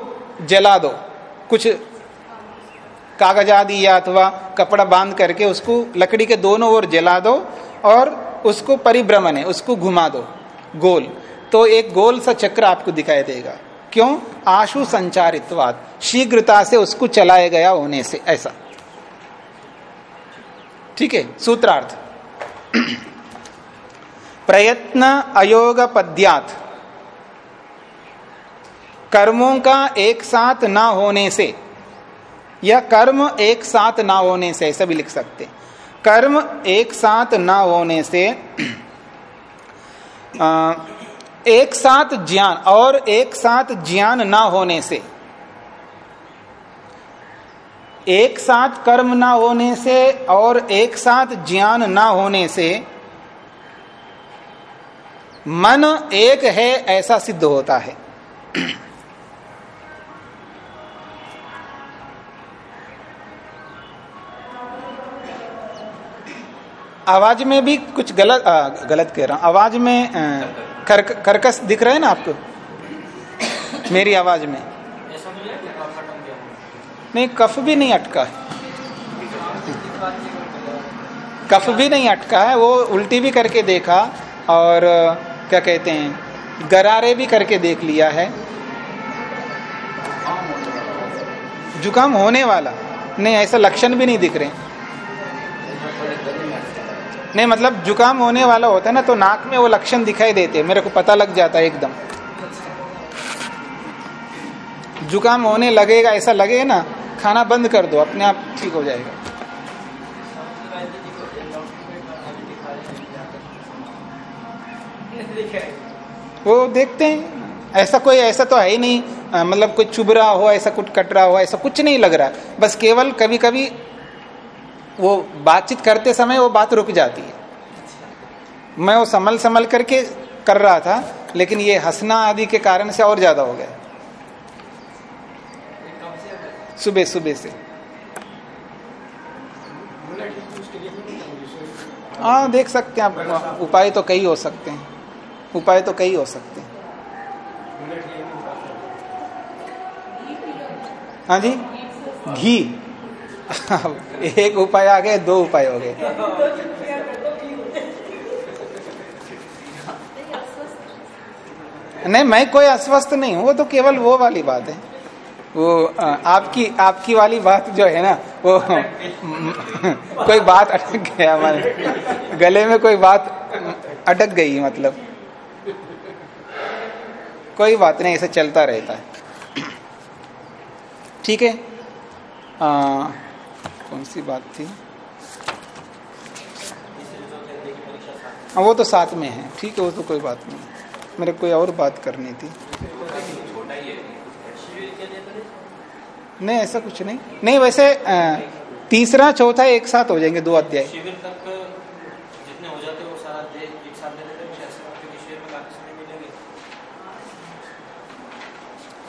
जला दो। कुछ कागज़ आदि या अथवा कपड़ा बाँध करके उसको लकड़ी के दोनों ओर जला दो और उसको परिभ्रमण है उसको घुमा दो। गोल। तो एक गोल सा चक्र आपको दिखाई देगा। क्यों? आशु संचारित्वाद शीघ्रता से उसको चलाया गया होने से ऐसा। ठीक है? सूत्रार्थ। प्रयत्न अयोग पद्यात कर्मों का एक साथ ना होने से या कर्म एक साथ ना होने से ऐसा भी लिख सकते। कर्म एक साथ ना होने से आ, एक साथ ज्ञान और एक साथ ज्ञान ना होने से एक साथ कर्म ना होने से और एक साथ ज्ञान ना होने से मन एक है ऐसा सिद्ध होता है। आवाज़ में भी कुछ गलत आ, गलत कह रहा हूँ। आवाज़ में आ, कर, करकस दिख रहा है ना आपको? मेरी आवाज़ में। नहीं कफ भी नहीं अटका है। कफ भी नहीं अटका है वो उल्टी भी करके देखा और क्या कहते हैं गरारे भी करके देख लिया है। जुकाम होने वाला। नहीं ऐसा लक्षण भी नहीं दिख रहे। नहीं मतलब जुकाम होने वाला होता है ना तो नाक में वो लक्षण दिखाई देते मेरे को पता लग जाता है एकदम। जुकाम होने लगेगा, ऐसा लगेगा ना, खाना बंद कर दो, अपने आप ठीक हो जाएगा। वो देखते हैं। ऐसा कोई, ऐसा तो है ही नहीं। मतलब कोई चुभ रहा हो, ऐसा कुछ कट रहा हो, ऐसा कुछ नहीं लग रहा। बस केवल कभी कभी वो बातचीत करते समय वो बात रुक जाती है। मैं वो संभल संभल करके कर रहा था, लेकिन ये हंसना आदि के कारण से और ज़्यादा हो गया। सुबह सुबह से। हाँ देख सकते हैं आप। उपाय तो कई हो सकते हैं। उपाय तो कई हो सकते हैं। हाँ जी? घी। एक उपाय आ गए, दो उपाय हो गए। नहीं, मैं कोई अस्वस्थ नहीं हूँ, वो तो केवल वो वाली बात है। वो आपकी आपकी वाली बात जो है ना, वो, कोई बात अटक गया हमारे। गले में कोई बात अटक गई मतलब। कोई बात नहीं, ऐसा चलता रहता है। ठीक है? कौन सी बात थी? हाँ वो तो साथ में है। ठीक है वो तो कोई बात नहीं। मेरे कोई और बात करनी थी। नहीं ऐसा कुछ नहीं। नहीं वैसे तीसरा चौथा एक साथ हो जाएँगे दो अध्याय।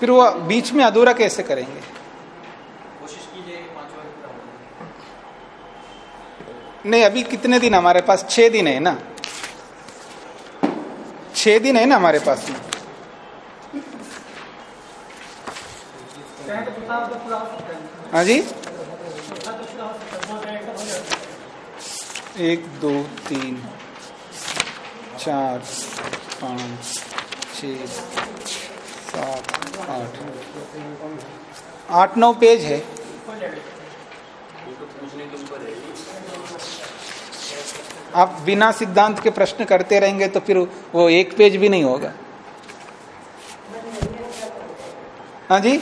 फिर वो बीच में अधूरा कैसे करेंगे कोशिश कीजिए कि पांचवा पूरा हो जाए नहीं, अभी कितने दिन हमारे पास? छह दिन है ना? छह दिन है ना हमारे पास? में हो जी? एक, दो, तीन, चार, पाँच छ सात, आठ। आठ, नौ पेज है। आप बिना सिद्धांत के प्रश्न करते रहेंगे तो फिर वो एक पेज भी नहीं होगा। हाँ जी?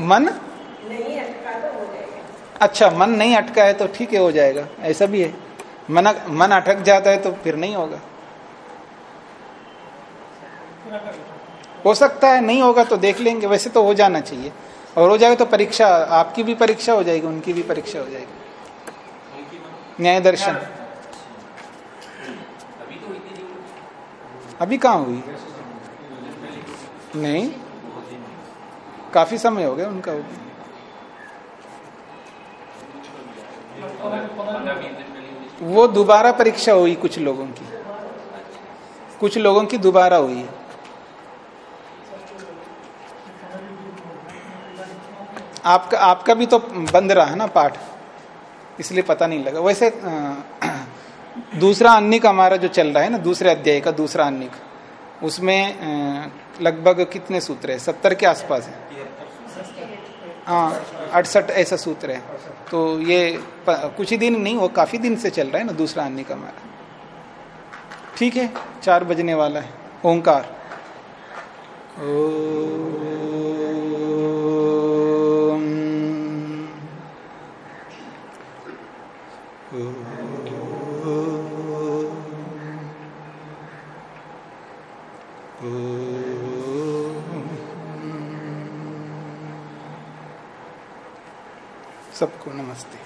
मन? अच्छा मन नहीं अटका है तो ठीक है, हो जाएगा। ऐसा भी है। मन मन अटक जाता है तो फिर नहीं होगा। हो सकता है नहीं होगा तो देख लेंगे। वैसे तो हो जाना चाहिए। और हो जाएगा तो परीक्षा, आपकी भी परीक्षा हो जाएगी, उनकी भी परीक्षा हो जाएगी। न्याय दर्शन। अभी कहाँ हुई? नहीं। काफ़ी समय हो गया उनका। होगी वो दोबारा परीक्षा हुई कुछ लोगों की। कुछ लोगों की दोबारा हुई। है आपका आपका भी तो बंद रहा है ना पाठ? इसलिए पता नहीं लगा। वैसे दूसरा अन्निक हमारा जो चल रहा है ना, दूसरे अध्याय का, दूसरा अन्निक उसमें लगभग कितने सूत्र है? सत्तर के आसपास है। हाँ अड़सठ ऐसा सूत्र है। तो ये कुछ ही दिन नहीं, वो काफ़ी दिन से चल रहा है ना, दूसरा अन्निक हमारा। ठीक है, चार बजने वाला है, ओंकार। सबको नमस्ते।